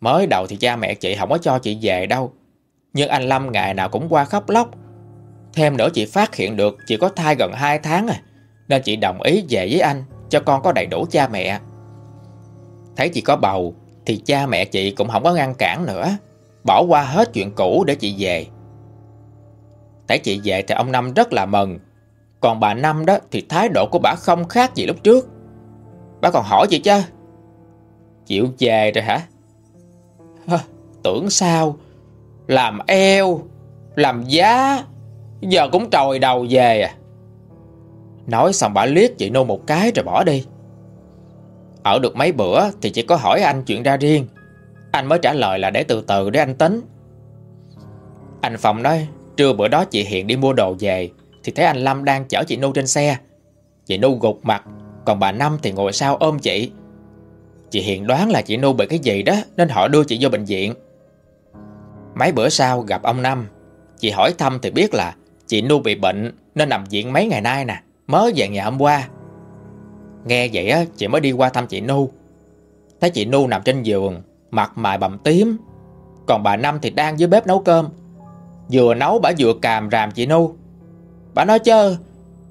Mới đầu thì cha mẹ chị không có cho chị về đâu, Nhưng anh Lâm ngày nào cũng qua khóc lóc. Thêm nữa chị phát hiện được chị có thai gần 2 tháng à Nên chị đồng ý về với anh Cho con có đầy đủ cha mẹ. Thấy chị có bầu Thì cha mẹ chị cũng không có ngăn cản nữa, Bỏ qua hết chuyện cũ để chị về. Thấy chị về thì ông Năm rất là mừng còn bà Năm đó thì thái độ của bà không khác gì lúc trước. Bà còn hỏi gì chứ? Chịu về rồi hả? Hơ, Tưởng sao? Làm eo Làm giá Giờ cũng trồi đầu về à. Nói xong bà liếc chị nô một cái rồi bỏ đi. Ở được mấy bữa thì chỉ có hỏi anh chuyện ra riêng. Anh mới trả lời là để từ từ để anh tính. Anh Phòng nói Trưa bữa đó chị Hiền đi mua đồ về. Thì thấy anh Lâm đang chở chị Nu trên xe. Chị Nu gục mặt, Còn bà Năm thì ngồi sau ôm chị. Chị Hiền đoán là chị Nu bị cái gì đó Nên họ đưa chị vô bệnh viện. Mấy bữa sau gặp ông Năm, Chị hỏi thăm thì biết là Chị Nu bị bệnh nên nằm viện mấy ngày nay nè, Mới về ngày hôm qua. Nghe vậy á, chị mới đi qua thăm chị Nu. Thấy chị Nu nằm trên giường, Mặt mày bầm tím, Còn bà Năm thì đang dưới bếp nấu cơm. Vừa nấu bà vừa càm ràm chị Nu. Bà nói chứ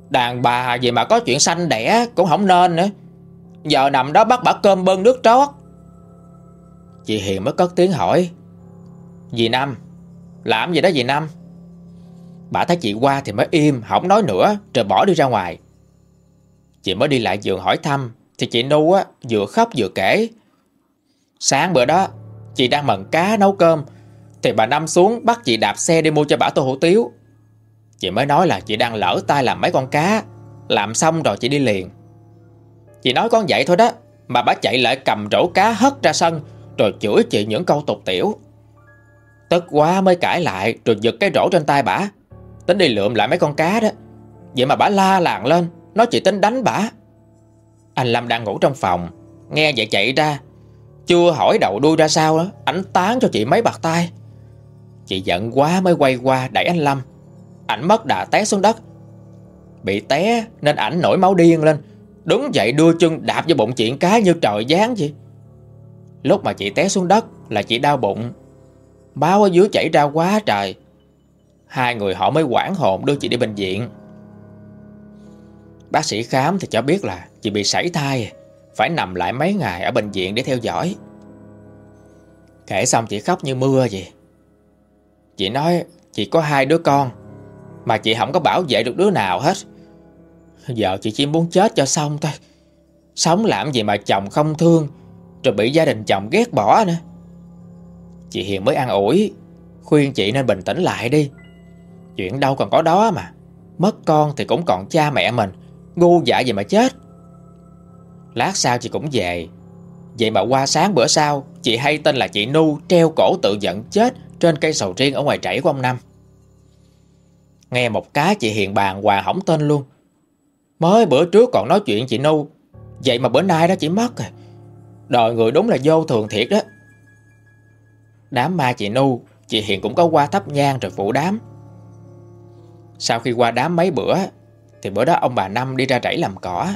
Đàn bà gì mà có chuyện sanh đẻ Cũng không nên nữa. Giờ nằm đó bắt bà cơm bưng nước trót. Chị Hiền mới cất tiếng hỏi, Dì Năm, Làm gì đó dì Năm? Bà thấy chị qua thì mới im, Không nói nữa, rồi bỏ đi ra ngoài. Chị mới đi lại giường hỏi thăm, Thì chị Nu á, vừa khóc vừa kể, Sáng bữa đó, Chị đang mần cá nấu cơm, Thì bà Năm xuống bắt chị đạp xe đi mua cho bà tô hủ tiếu. Chị mới nói là chị đang lỡ tay làm mấy con cá. Làm xong rồi chị đi liền. Chị nói con vậy thôi đó, Mà bà chạy lại cầm rổ cá hất ra sân, Rồi chửi chị những câu tục tiểu. Tức quá mới cãi lại, Rồi giật cái rổ trên tay bà Tính đi lượm lại mấy con cá đó. Vậy mà bà la làng lên, Nói chị tính đánh bà Anh Lâm đang ngủ trong phòng, Nghe vậy chạy ra. Chưa hỏi đầu đuôi ra sao đó, Ảnh tán cho chị mấy bạc tay. Chị giận quá mới quay qua đẩy anh Lâm. Ảnh mất đà té xuống đất. Bị té nên ảnh nổi máu điên lên. Đứng dậy đưa chân đạp vô bụng chuyện cái như trời giáng vậy. Lúc mà chị té xuống đất là chị đau bụng. Máu ở dưới chảy ra quá trời. Hai người họ mới quản hồn đưa chị đi bệnh viện. Bác sĩ khám thì cho biết là chị bị sảy thai. Phải nằm lại mấy ngày ở bệnh viện để theo dõi. Kể xong chị khóc như mưa vậy. Chị nói, chị có hai đứa con. Mà chị không có bảo vệ được đứa nào hết. Giờ chị chỉ muốn chết cho xong thôi. Sống làm gì mà chồng không thương, Rồi bị gia đình chồng ghét bỏ nữa. Chị Hiền mới an ủi, Khuyên chị nên bình tĩnh lại đi. Chuyện đâu còn có đó mà. Mất con thì cũng còn cha mẹ mình, Ngu dại gì mà chết. Lát sau chị cũng về. Vậy mà qua sáng bữa sau, Chị hay tên là chị Nu treo cổ tự giận chết Trên cây sầu riêng ở ngoài trảy của ông Năm. Nghe một cái chị Hiền bàn hòa hỏng tên luôn. Mới bữa trước còn nói chuyện chị Nu Vậy mà bữa nay đó chị mất rồi. Đời người đúng là vô thường thiệt đó. Đám ma chị Nu Chị Hiền cũng có qua thắp nhang rồi phụ đám. Sau khi qua đám mấy bữa, Thì bữa đó ông bà Năm đi ra rẫy làm cỏ.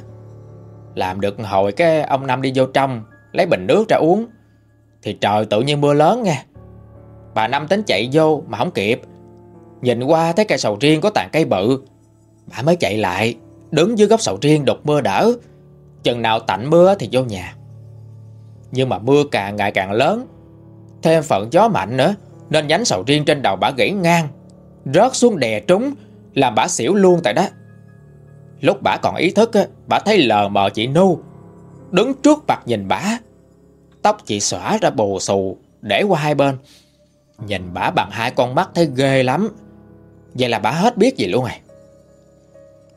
Làm được hồi cái ông Năm đi vô trong, Lấy bình nước ra uống. Thì trời tự nhiên mưa lớn nha. Bà Năm tính chạy vô mà không kịp. Nhìn qua thấy cây sầu riêng có tàn cây bự. Bà mới chạy lại, Đứng dưới gốc sầu riêng đột mưa đỡ. Chừng nào tạnh mưa thì vô nhà. Nhưng mà mưa càng ngày càng lớn, Thêm phận gió mạnh nữa, Nên nhánh sầu riêng trên đầu bà gãy ngang, Rớt xuống đè trúng, Làm bà xỉu luôn tại đó. Lúc bà còn ý thức Bà thấy lờ mờ chị Nu, Đứng trước mặt nhìn bà. Tóc chị xõa ra bù xù, Để qua hai bên. Nhìn bà bằng hai con mắt thấy ghê lắm. Vậy là bà hết biết gì luôn rồi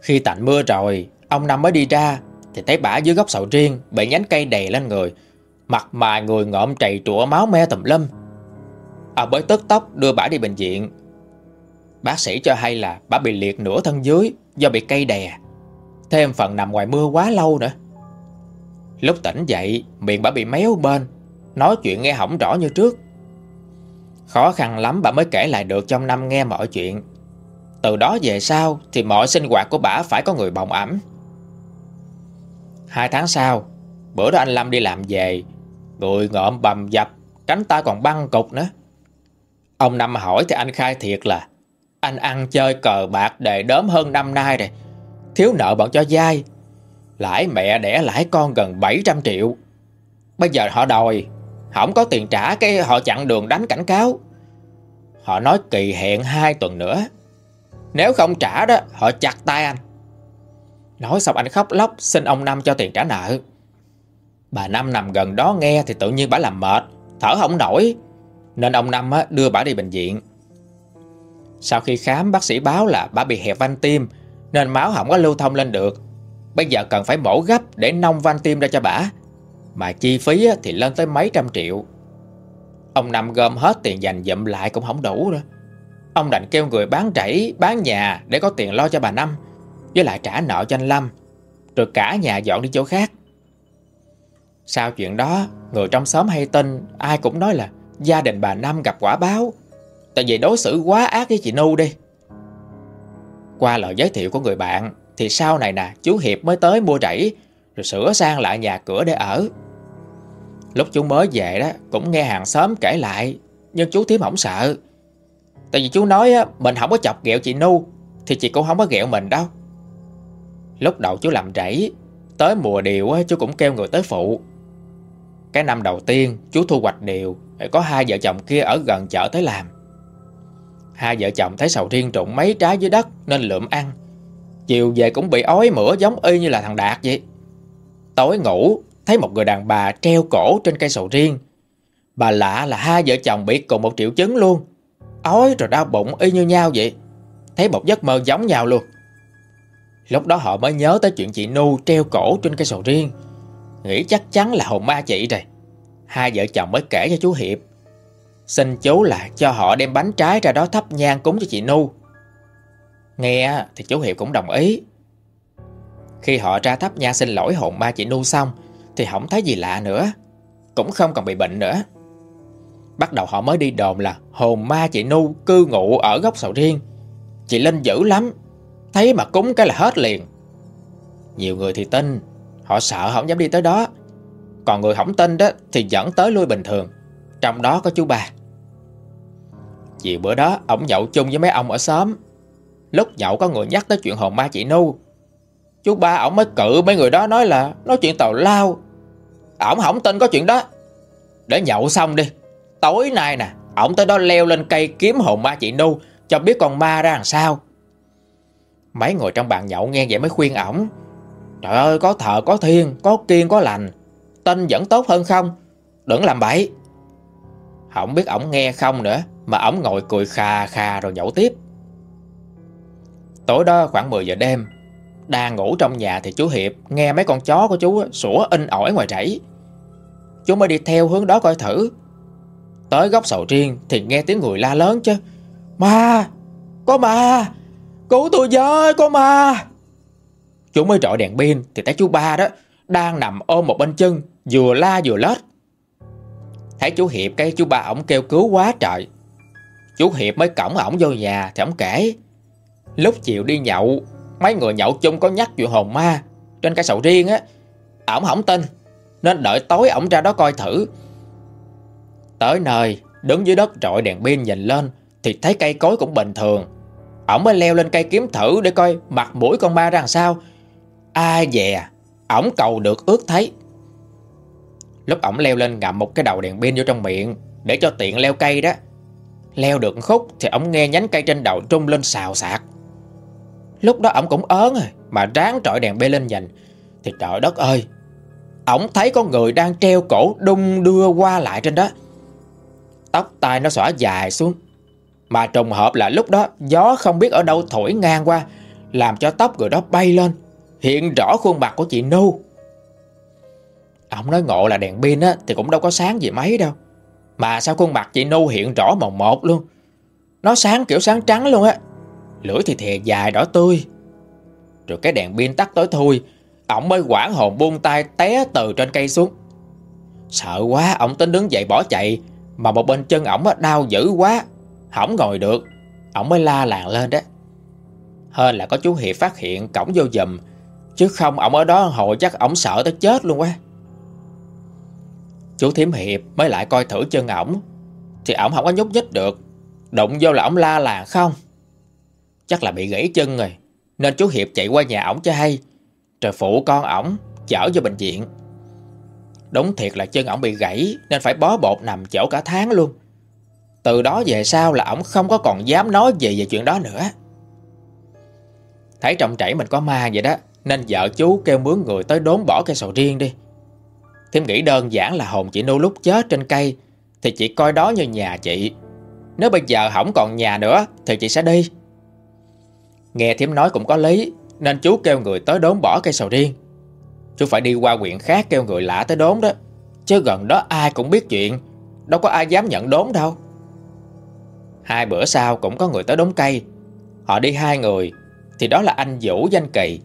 Khi tạnh mưa rồi, Ông Năm mới đi ra, Thì thấy bà dưới gốc sầu riêng Bị nhánh cây đè lên người. Mặt mày người ngộm trầy trụa máu me tùm lum. À, ông mới tức tốc đưa bà đi bệnh viện. Bác sĩ cho hay là bà bị liệt nửa thân dưới Do bị cây đè. Thêm phần nằm ngoài mưa quá lâu nữa. Lúc tỉnh dậy, Miệng bà bị méo bên. Nói chuyện nghe hỏng rõ như trước. Khó khăn lắm bà mới kể lại được trong năm nghe mọi chuyện. Từ đó về sau Thì mọi sinh hoạt của bà phải có người bồng ẩm. Hai tháng sau, Bữa đó anh Lâm đi làm về, Người ngợm bầm dập, Cánh tay còn băng cục nữa. Ông Năm hỏi thì anh khai thiệt là Anh ăn chơi cờ bạc để đớm hơn năm nay rồi, Thiếu nợ bọn cho dai. Lãi mẹ đẻ lãi con gần 700 triệu. Bây giờ họ đòi, Không có tiền trả cái họ chặn đường đánh cảnh cáo. Họ nói kỳ hẹn 2 tuần nữa. Nếu không trả đó, Họ chặt tay anh. Nói xong anh khóc lóc, Xin ông Năm cho tiền trả nợ. Bà Năm nằm gần đó nghe Thì tự nhiên bà làm mệt, Thở không nổi. Nên ông Năm đưa bà đi bệnh viện. Sau khi khám, bác sĩ báo là bà bị hẹp van tim, Nên máu không có lưu thông lên được. Bây giờ cần phải mổ gấp để nông van tim ra cho bà. Mà chi phí thì lên tới mấy trăm triệu. Ông Năm gom hết tiền dành dụm lại cũng không đủ nữa. Ông đành kêu người bán rẫy, bán nhà để có tiền lo cho bà Năm Với lại trả nợ cho anh Lâm Rồi cả nhà dọn đi chỗ khác. Sau chuyện đó Người trong xóm hay tin Ai cũng nói là gia đình bà Năm gặp quả báo Tại vì đối xử quá ác với chị Nu đi. Qua lời giới thiệu của người bạn thì sau này nè chú Hiệp mới tới mua rẫy Rồi sửa sang lại nhà cửa để ở. Lúc chú mới về đó Cũng nghe hàng xóm kể lại Nhưng chú Thiếm không sợ. Tại vì chú nói á, mình không có chọc ghẹo chị Nu Thì chị cũng không có ghẹo mình đâu. Lúc đầu chú làm rẫy Tới mùa điều á, chú cũng kêu người tới phụ. Cái năm đầu tiên chú thu hoạch điều Có hai vợ chồng kia ở gần chợ tới làm. Hai vợ chồng thấy sầu riêng trụng mấy trái dưới đất Nên lượm ăn. Chiều về cũng bị ói mửa giống y như là thằng Đạt vậy. Tối ngủ Thấy một người đàn bà treo cổ trên cây sầu riêng. Bà lạ là hai vợ chồng bị cùng một triệu chứng luôn. Ói rồi đau bụng y như nhau vậy. Thấy một giấc mơ giống nhau luôn. Lúc đó họ mới nhớ tới chuyện chị Nu treo cổ trên cây sầu riêng. Nghĩ chắc chắn là hồn ma chị rồi. Hai vợ chồng mới kể cho chú Hiệp. Xin chú là cho họ đem bánh trái ra đó thắp nhang cúng cho chị Nu. Nghe thì chú Hiệp cũng đồng ý. Khi họ ra thắp nhang xin lỗi hồn ma chị Nu xong, Thì không thấy gì lạ nữa. Cũng không còn bị bệnh nữa. Bắt đầu họ mới đi đồn là hồn ma chị Nu cư ngụ ở góc sầu riêng. Chị Linh dữ lắm, Thấy mà cúng cái là hết liền. Nhiều người thì tin, Họ sợ không dám đi tới đó. Còn người không tin đó Thì dẫn tới lui bình thường, Trong đó có chú bà Chiều bữa đó, ổng nhậu chung với mấy ông ở xóm. Lúc nhậu có người nhắc tới chuyện hồn ma chị Nu. Chú ba ổng mới cự mấy người đó nói là Nói chuyện tàu lao. Ổng không tin có chuyện đó. Để nhậu xong đi. Tối nay nè, Ổng tới đó leo lên cây kiếm hồn ma chị Nu, Cho biết con ma ra làm sao. Mấy người trong bàn nhậu nghe vậy mới khuyên ổng. Trời ơi, có thợ có thiên Có kiên, có lành. Tên vẫn tốt hơn không? Đừng làm bậy. Không biết ổng nghe không nữa, Mà ổng ngồi cười khà khà rồi nhậu tiếp. Tối đó khoảng 10 giờ đêm, Đang ngủ trong nhà thì chú Hiệp Nghe mấy con chó của chú sủa in ỏi ngoài rẫy. Chú mới đi theo hướng đó coi thử. Tới góc sầu riêng Thì nghe tiếng người la lớn chứ. Ma, Có ma. Cứu tôi với, có ma. Chúng mới trọi đèn pin Thì thấy chú ba đó Đang nằm ôm một bên chân, Vừa la vừa lết. Thấy chú Hiệp cái chú ba ổng kêu cứu quá trời. Chú Hiệp mới cổng ổng vô nhà Thì ổng kể. Lúc chiều đi nhậu, Mấy người nhậu chung có nhắc chuyện hồn ma. Trên cây sầu riêng á, Ổng không tin, Nên đợi tối ổng ra đó coi thử. Tới nơi, Đứng dưới đất trọi đèn pin nhìn lên, Thì thấy cây cối cũng bình thường. Ổng mới leo lên cây kiếm thử Để coi mặt mũi con ma ra làm sao. Ai dè, Ổng cầu được ước thấy. Lúc ổng leo lên ngậm một cái đầu đèn pin vô trong miệng, Để cho tiện leo cây đó. Leo được khúc thì ổng nghe nhánh cây trên đầu trung lên xào xạc. Lúc đó ổng cũng ớn rồi Mà ráng trọi đèn pin lên nhìn. Thì trời đất ơi, Ổng thấy có người đang treo cổ đung đưa qua lại trên đó. Tóc tai nó xõa dài xuống. Mà trùng hợp là lúc đó, Gió không biết ở đâu thổi ngang qua, Làm cho tóc người đó bay lên, Hiện rõ khuôn mặt của chị Nu. Ông nói ngộ là đèn pin á, Thì cũng đâu có sáng gì mấy đâu. Mà sao khuôn mặt chị Nu hiện rõ màu một luôn? Nó sáng kiểu sáng trắng luôn á. Lưỡi thì thè dài đỏ tươi. Rồi cái đèn pin tắt tối thui, Ông mới quảng hồn buông tay té từ trên cây xuống. Sợ quá, ông tính đứng dậy bỏ chạy. Mà một bên chân ổng đau dữ quá. Không ngồi được. Ổng mới la làng lên đó Hơn là có chú Hiệp phát hiện cổng vô dùm. Chứ không, ổng ở đó hồi chắc ổng sợ tới chết luôn quá. Chú Thiểm Hiệp mới lại coi thử chân ổng. Thì ổng không có nhúc nhích được. Đụng vô là ổng la làng không? Chắc là bị gãy chân rồi. Nên chú Hiệp chạy qua nhà ổng cho hay. Rồi phụ con ổng Chở vô bệnh viện. Đúng thiệt là chân ổng bị gãy, Nên phải bó bột nằm chỗ cả tháng luôn. Từ đó về sau là ổng không có còn dám nói gì về chuyện đó nữa. Thấy trong trảy mình có ma vậy đó, Nên vợ chú kêu mướn người tới đốn bỏ cây sầu riêng đi. Thêm nghĩ đơn giản là hồn chị Nu lúc chết trên cây, Thì chị coi đó như nhà chị. Nếu bây giờ không còn nhà nữa, Thì chị sẽ đi. Nghe thím nói cũng có lý, Nên chú kêu người tới đốn bỏ cây sầu riêng. Chú phải đi qua huyện khác kêu người lạ tới đốn đó. Chứ gần đó ai cũng biết chuyện. Đâu có ai dám nhận đốn đâu. Hai bữa sau cũng có người tới đốn cây. Họ đi hai người. Thì đó là anh Vũ danh Kỳ.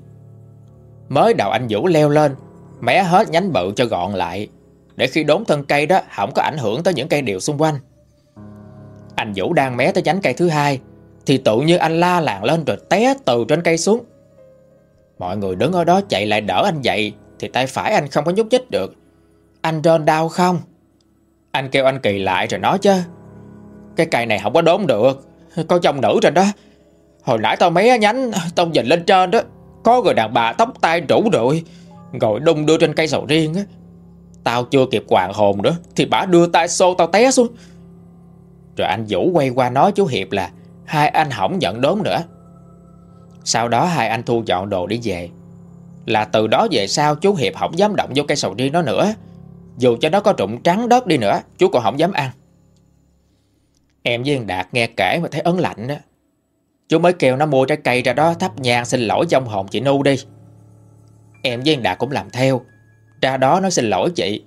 Mới đầu anh Vũ leo lên. Mé hết nhánh bự cho gọn lại. Để khi đốn thân cây đó Không có ảnh hưởng tới những cây điều xung quanh. Anh Vũ đang mé tới nhánh cây thứ hai. Thì tự như anh la làng lên rồi té từ trên cây xuống. Mọi người đứng ở đó chạy lại đỡ anh dậy. Thì tay phải anh không có nhúc nhích được. Anh rên đau không? Anh kêu anh Kỳ lại rồi nói chứ. Cái cây này không có đốn được. Có chồng nữ rồi đó. Hồi nãy tao mấy nhánh, Tao nhìn lên trên đó, Có người đàn bà tóc tai rủ rồi Ngồi đung đưa trên cây sầu riêng á. Tao chưa kịp hoàng hồn nữa, Thì bà đưa tay xô tao té xuống. Rồi anh Vũ quay qua nói chú Hiệp là, Hai anh hỏng nhận đốn nữa. Sau đó hai anh thu dọn đồ đi về. Là từ đó về sau chú Hiệp không dám động vô cây sầu riêng nó nữa. Dù cho nó có trụng trắng đất đi nữa, Chú còn không dám ăn. Em với anh Đạt nghe kể mà thấy ấn lạnh đó Chú mới kêu nó mua trái cây ra đó, thắp nhang xin lỗi trong hồn chị Nu đi. Em với anh Đạt cũng làm theo. Ra đó nó xin lỗi chị.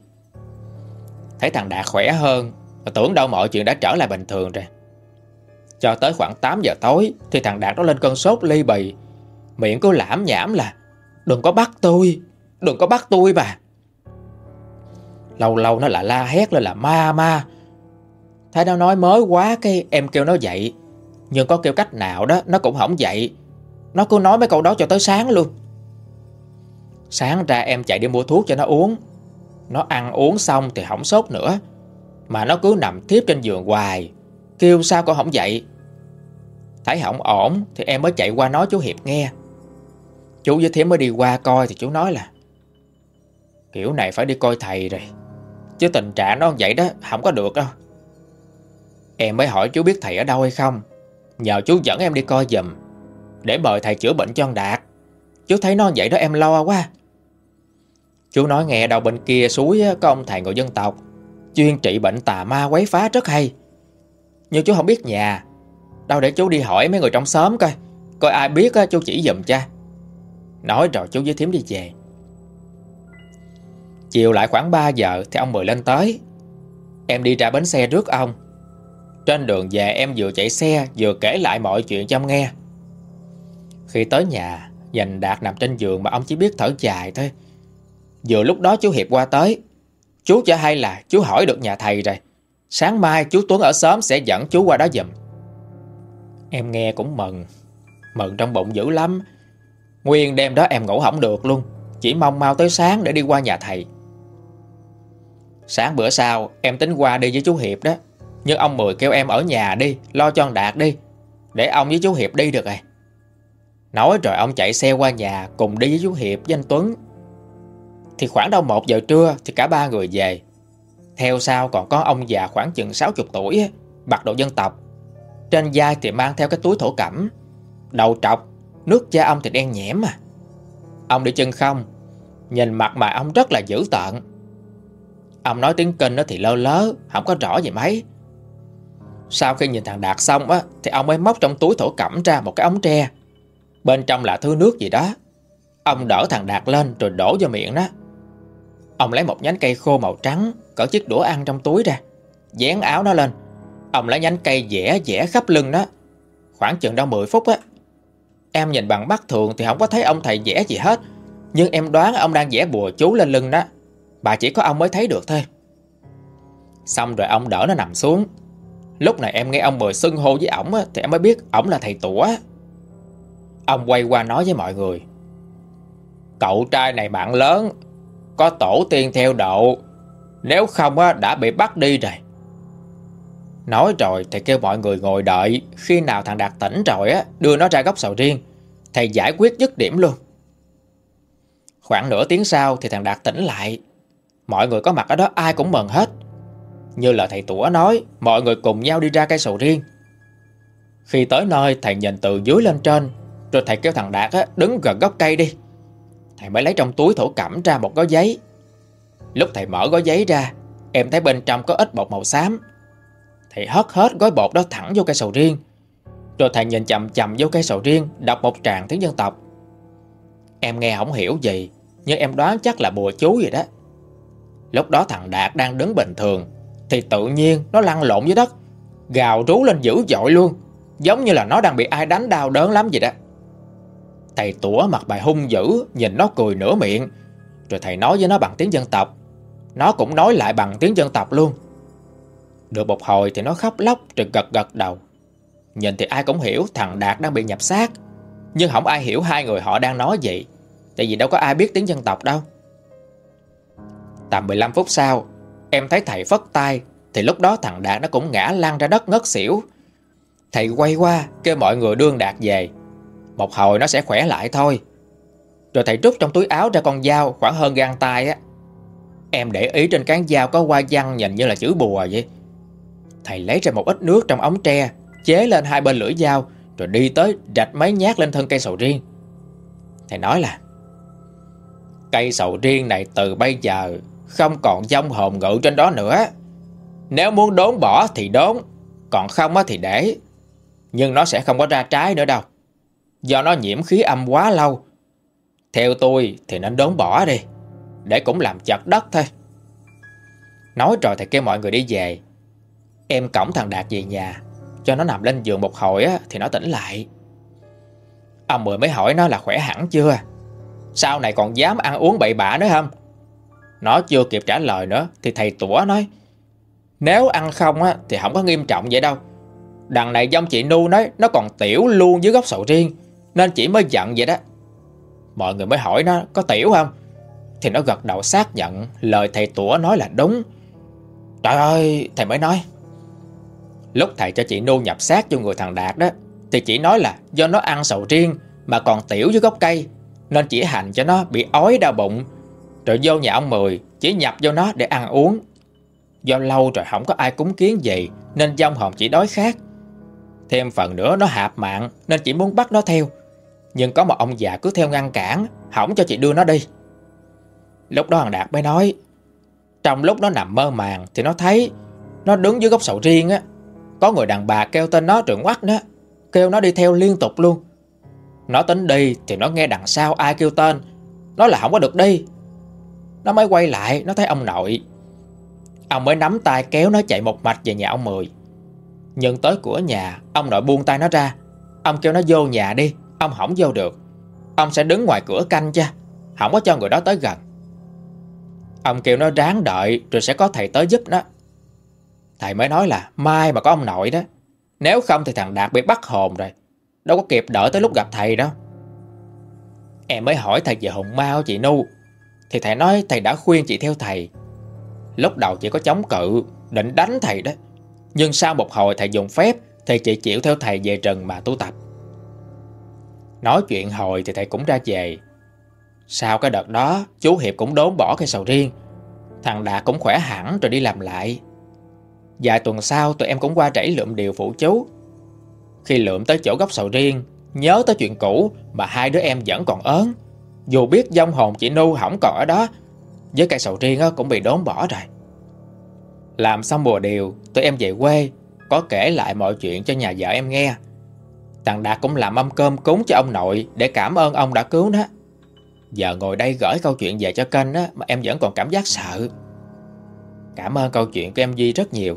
Thấy thằng Đạt khỏe hơn Tưởng đâu mọi chuyện đã trở lại bình thường rồi. Cho tới khoảng 8 giờ tối, Thì thằng Đạt nó lên cơn sốt ly bì. Miệng cứ lãm nhảm là Đừng có bắt tôi. Đừng có bắt tôi bà. Lâu lâu nó lại la hét lên là, ma ma. Thấy nó nói mới quá, cái em kêu nó dậy. Nhưng có kêu cách nào đó, Nó cũng không dậy. Nó cứ nói mấy câu đó cho tới sáng luôn. Sáng ra em chạy đi mua thuốc cho nó uống. Nó ăn uống xong thì không sốt nữa. Mà nó cứ nằm tiếp trên giường hoài. Kêu sao con không dậy. Thấy không ổn Thì em mới chạy qua nói chú Hiệp nghe. Chú với Thiếm mới đi qua coi Thì chú nói là, Kiểu này phải đi coi thầy rồi, Chứ tình trạng nó vậy đó Không có được đâu. Em mới hỏi chú biết thầy ở đâu hay không. Nhờ chú dẫn em đi coi giùm, Để mời thầy chữa bệnh cho ông Đạt. Chú thấy nó vậy đó em lo quá. Chú nói nghe đầu bên kia suối Có ông thầy người dân tộc, Chuyên trị bệnh tà ma quấy phá rất hay. Nhưng chú không biết nhà, Đâu để chú đi hỏi mấy người trong xóm coi Coi ai biết chú chỉ giùm cha. Nói rồi chú với thím đi về. Chiều lại khoảng 3 giờ Thì ông Mười lên tới. Em đi ra bến xe trước ông. Trên đường về em vừa chạy xe, Vừa kể lại mọi chuyện cho ông nghe. Khi tới nhà Dành Đạt nằm trên giường mà ông chỉ biết thở dài thôi. Vừa lúc đó chú Hiệp qua tới. Chú cho hay là chú hỏi được nhà thầy rồi. Sáng mai chú Tuấn ở sớm sẽ dẫn chú qua đó giùm. Em nghe cũng mừng. Mừng trong bụng dữ lắm. Nguyên đêm đó em ngủ không được luôn, Chỉ mong mau tới sáng để đi qua nhà thầy. Sáng bữa sau, em tính qua đi với chú Hiệp đó. Nhưng ông Mười kêu em ở nhà đi, Lo cho ông Đạt đi, Để ông với chú Hiệp đi được rồi Nói rồi ông chạy xe qua nhà Cùng đi với chú Hiệp, với anh Tuấn. Thì khoảng đâu một giờ trưa Thì cả ba người về. Theo sau còn có ông già khoảng chừng 60 tuổi Mặc đồ dân tộc. Trên vai thì mang theo cái túi thổ cẩm, Đầu trọc Nước da ông thì đen nhẽm mà Ông đi chân không, Nhìn mặt mà ông rất là dữ tợn. Ông nói tiếng kinh thì lơ lớ, Không có rõ gì mấy. Sau khi nhìn thằng Đạt xong á, Thì ông mới móc trong túi thổ cẩm ra một cái ống tre. Bên trong là thứ nước gì đó. Ông đỡ thằng Đạt lên rồi đổ vào miệng đó Ông lấy một nhánh cây khô màu trắng, Cỡ chiếc đũa ăn trong túi ra, Dán áo nó lên. Ông lấy nhánh cây dẻ dẻ khắp lưng đó Khoảng chừng đâu 10 phút á Em nhìn bằng mắt thường thì không có thấy ông thầy vẽ gì hết. Nhưng em đoán ông đang vẽ bùa chú lên lưng đó. Bà chỉ có ông mới thấy được thôi. Xong rồi ông đỡ nó nằm xuống. Lúc này em nghe ông Mười xưng hô với ổng Thì em mới biết ổng là thầy tủa. Ông quay qua nói với mọi người. Cậu trai này bạn lớn, Có tổ tiên theo độ. Nếu không đã bị bắt đi rồi. Nói rồi thầy kêu mọi người ngồi đợi. Khi nào thằng Đạt tỉnh rồi á Đưa nó ra góc sầu riêng. Thầy giải quyết dứt điểm luôn. Khoảng nửa tiếng sau thì thằng Đạt tỉnh lại. Mọi người có mặt ở đó ai cũng mừng hết. Như là thầy tủa nói Mọi người cùng nhau đi ra cây sầu riêng. Khi tới nơi thầy nhìn từ dưới lên trên Rồi thầy kêu thằng Đạt á, đứng gần gốc cây đi. Thầy mới lấy trong túi thổ cẩm ra một gói giấy. Lúc thầy mở gói giấy ra Em thấy bên trong có ít bột màu xám. Thì hất hết gói bột đó thẳng vô cây sầu riêng. Rồi thầy nhìn chậm chậm vô cây sầu riêng, Đọc một tràng tiếng dân tộc. Em nghe không hiểu gì, Nhưng em đoán chắc là bùa chú gì đó. Lúc đó thằng Đạt đang đứng bình thường, Thì tự nhiên nó lăn lộn dưới đất, Gào rú lên dữ dội luôn, Giống như là nó đang bị ai đánh đau đớn lắm vậy đó. Thầy tủa mặt bài hung dữ, Nhìn nó cười nửa miệng. Rồi thầy nói với nó bằng tiếng dân tộc. Nó cũng nói lại bằng tiếng dân tộc luôn. Được một hồi thì nó khóc lóc Rồi gật gật đầu. Nhìn thì ai cũng hiểu thằng Đạt đang bị nhập xác. Nhưng không ai hiểu hai người họ đang nói gì, Tại vì đâu có ai biết tiếng dân tộc đâu. Tầm 15 phút sau, Em thấy thầy phất tay, Thì lúc đó thằng Đạt nó cũng ngã lăn ra đất ngất xỉu. Thầy quay qua, Kêu mọi người đương Đạt về. Một hồi nó sẽ khỏe lại thôi. Rồi thầy rút trong túi áo ra con dao Khoảng hơn gan tay á. Em để ý trên cán dao có hoa văn Nhìn như là chữ bùa vậy. Thầy lấy ra một ít nước trong ống tre Chế lên hai bên lưỡi dao Rồi đi tới rạch mấy nhát lên thân cây sầu riêng Thầy nói là Cây sầu riêng này từ bây giờ không còn dông hồn ngự trên đó nữa. Nếu muốn đốn bỏ thì đốn, còn không thì để. Nhưng nó sẽ không có ra trái nữa đâu. Do nó nhiễm khí âm quá lâu. Theo tôi thì nên đốn bỏ đi, để cũng làm chật đất thôi. Nói rồi thầy kêu mọi người đi về. Em cõng thằng Đạt về nhà, cho nó nằm lên giường một hồi á, thì nó tỉnh lại. Ông Mười mới hỏi nó là khỏe hẳn chưa? Sau này còn dám ăn uống bậy bạ nữa không? Nó chưa kịp trả lời nữa Thì thầy tủa nói Nếu ăn không á, thì không có nghiêm trọng vậy đâu Đằng này dông chị Nu nói Nó còn tiểu luôn dưới gốc sầu riêng Nên chỉ mới giận vậy đó Mọi người mới hỏi nó có tiểu không Thì nó gật đầu xác nhận Lời thầy tủa nói là đúng Trời ơi thầy mới nói Lúc thầy cho chị Nu nhập xác cho người thằng Đạt đó, Thì chị nói là do nó ăn sầu riêng Mà còn tiểu dưới gốc cây, Nên chỉ hành cho nó bị ói đau bụng. Rồi vô nhà ông Mười, Chỉ nhập vô nó để ăn uống. Do lâu rồi không có ai cúng kiến gì, Nên dông hồn chỉ đói khát. Thêm phần nữa nó hạp mạng, Nên chỉ muốn bắt nó theo. Nhưng có một ông già cứ theo ngăn cản hỏng cho chị đưa nó đi. Lúc đó thằng Đạt mới nói, Trong lúc nó nằm mơ màng Thì nó thấy Nó đứng dưới gốc sầu riêng á có người đàn bà kêu tên nó trưởng quắc đó. Kêu nó đi theo liên tục luôn. Nó tính đi thì nó nghe đằng sau ai kêu tên. Nó là không có được đi. Nó mới quay lại, Nó thấy ông nội. Ông mới nắm tay kéo nó chạy một mạch về nhà ông Mười. Nhưng tới cửa nhà, Ông nội buông tay nó ra. Ông kêu nó vô nhà đi, Ông không vô được. Ông sẽ đứng ngoài cửa canh cha, Không có cho người đó tới gần. Ông kêu nó ráng đợi, Rồi sẽ có thầy tới giúp nó. Thầy mới nói là mai mà có ông nội đó. Nếu không thì thằng Đạt bị bắt hồn rồi. Đâu có kịp đợi tới lúc gặp thầy đâu. Em mới hỏi thầy về hồn mau chị Nu. Thì thầy nói thầy đã khuyên chị theo thầy. Lúc đầu chị có chống cự, Định đánh thầy đó. Nhưng sau một hồi thầy dùng phép, Thì chị chịu theo thầy về trần mà tu tập. Nói chuyện hồi thì thầy cũng ra về. Sau cái đợt đó, Chú Hiệp cũng đốn bỏ cây sầu riêng. Thằng Đạt cũng khỏe hẳn rồi đi làm lại. Vài tuần sau tụi em cũng qua trảy lượm điều phụ chú. Khi lượm tới chỗ gốc sầu riêng Nhớ tới chuyện cũ Mà hai đứa em vẫn còn ớn. Dù biết dông hồn chị Nu không còn ở đó với cây sầu riêng cũng bị đốn bỏ rồi. Làm xong mùa điều Tụi em về quê Có kể lại mọi chuyện cho nhà vợ em nghe. Thằng Đạt cũng làm mâm cơm cúng cho ông nội Để cảm ơn ông đã cứu nó. Giờ ngồi đây gửi câu chuyện về cho kênh á, Mà em vẫn còn cảm giác sợ. Cảm ơn câu chuyện của em Duy rất nhiều.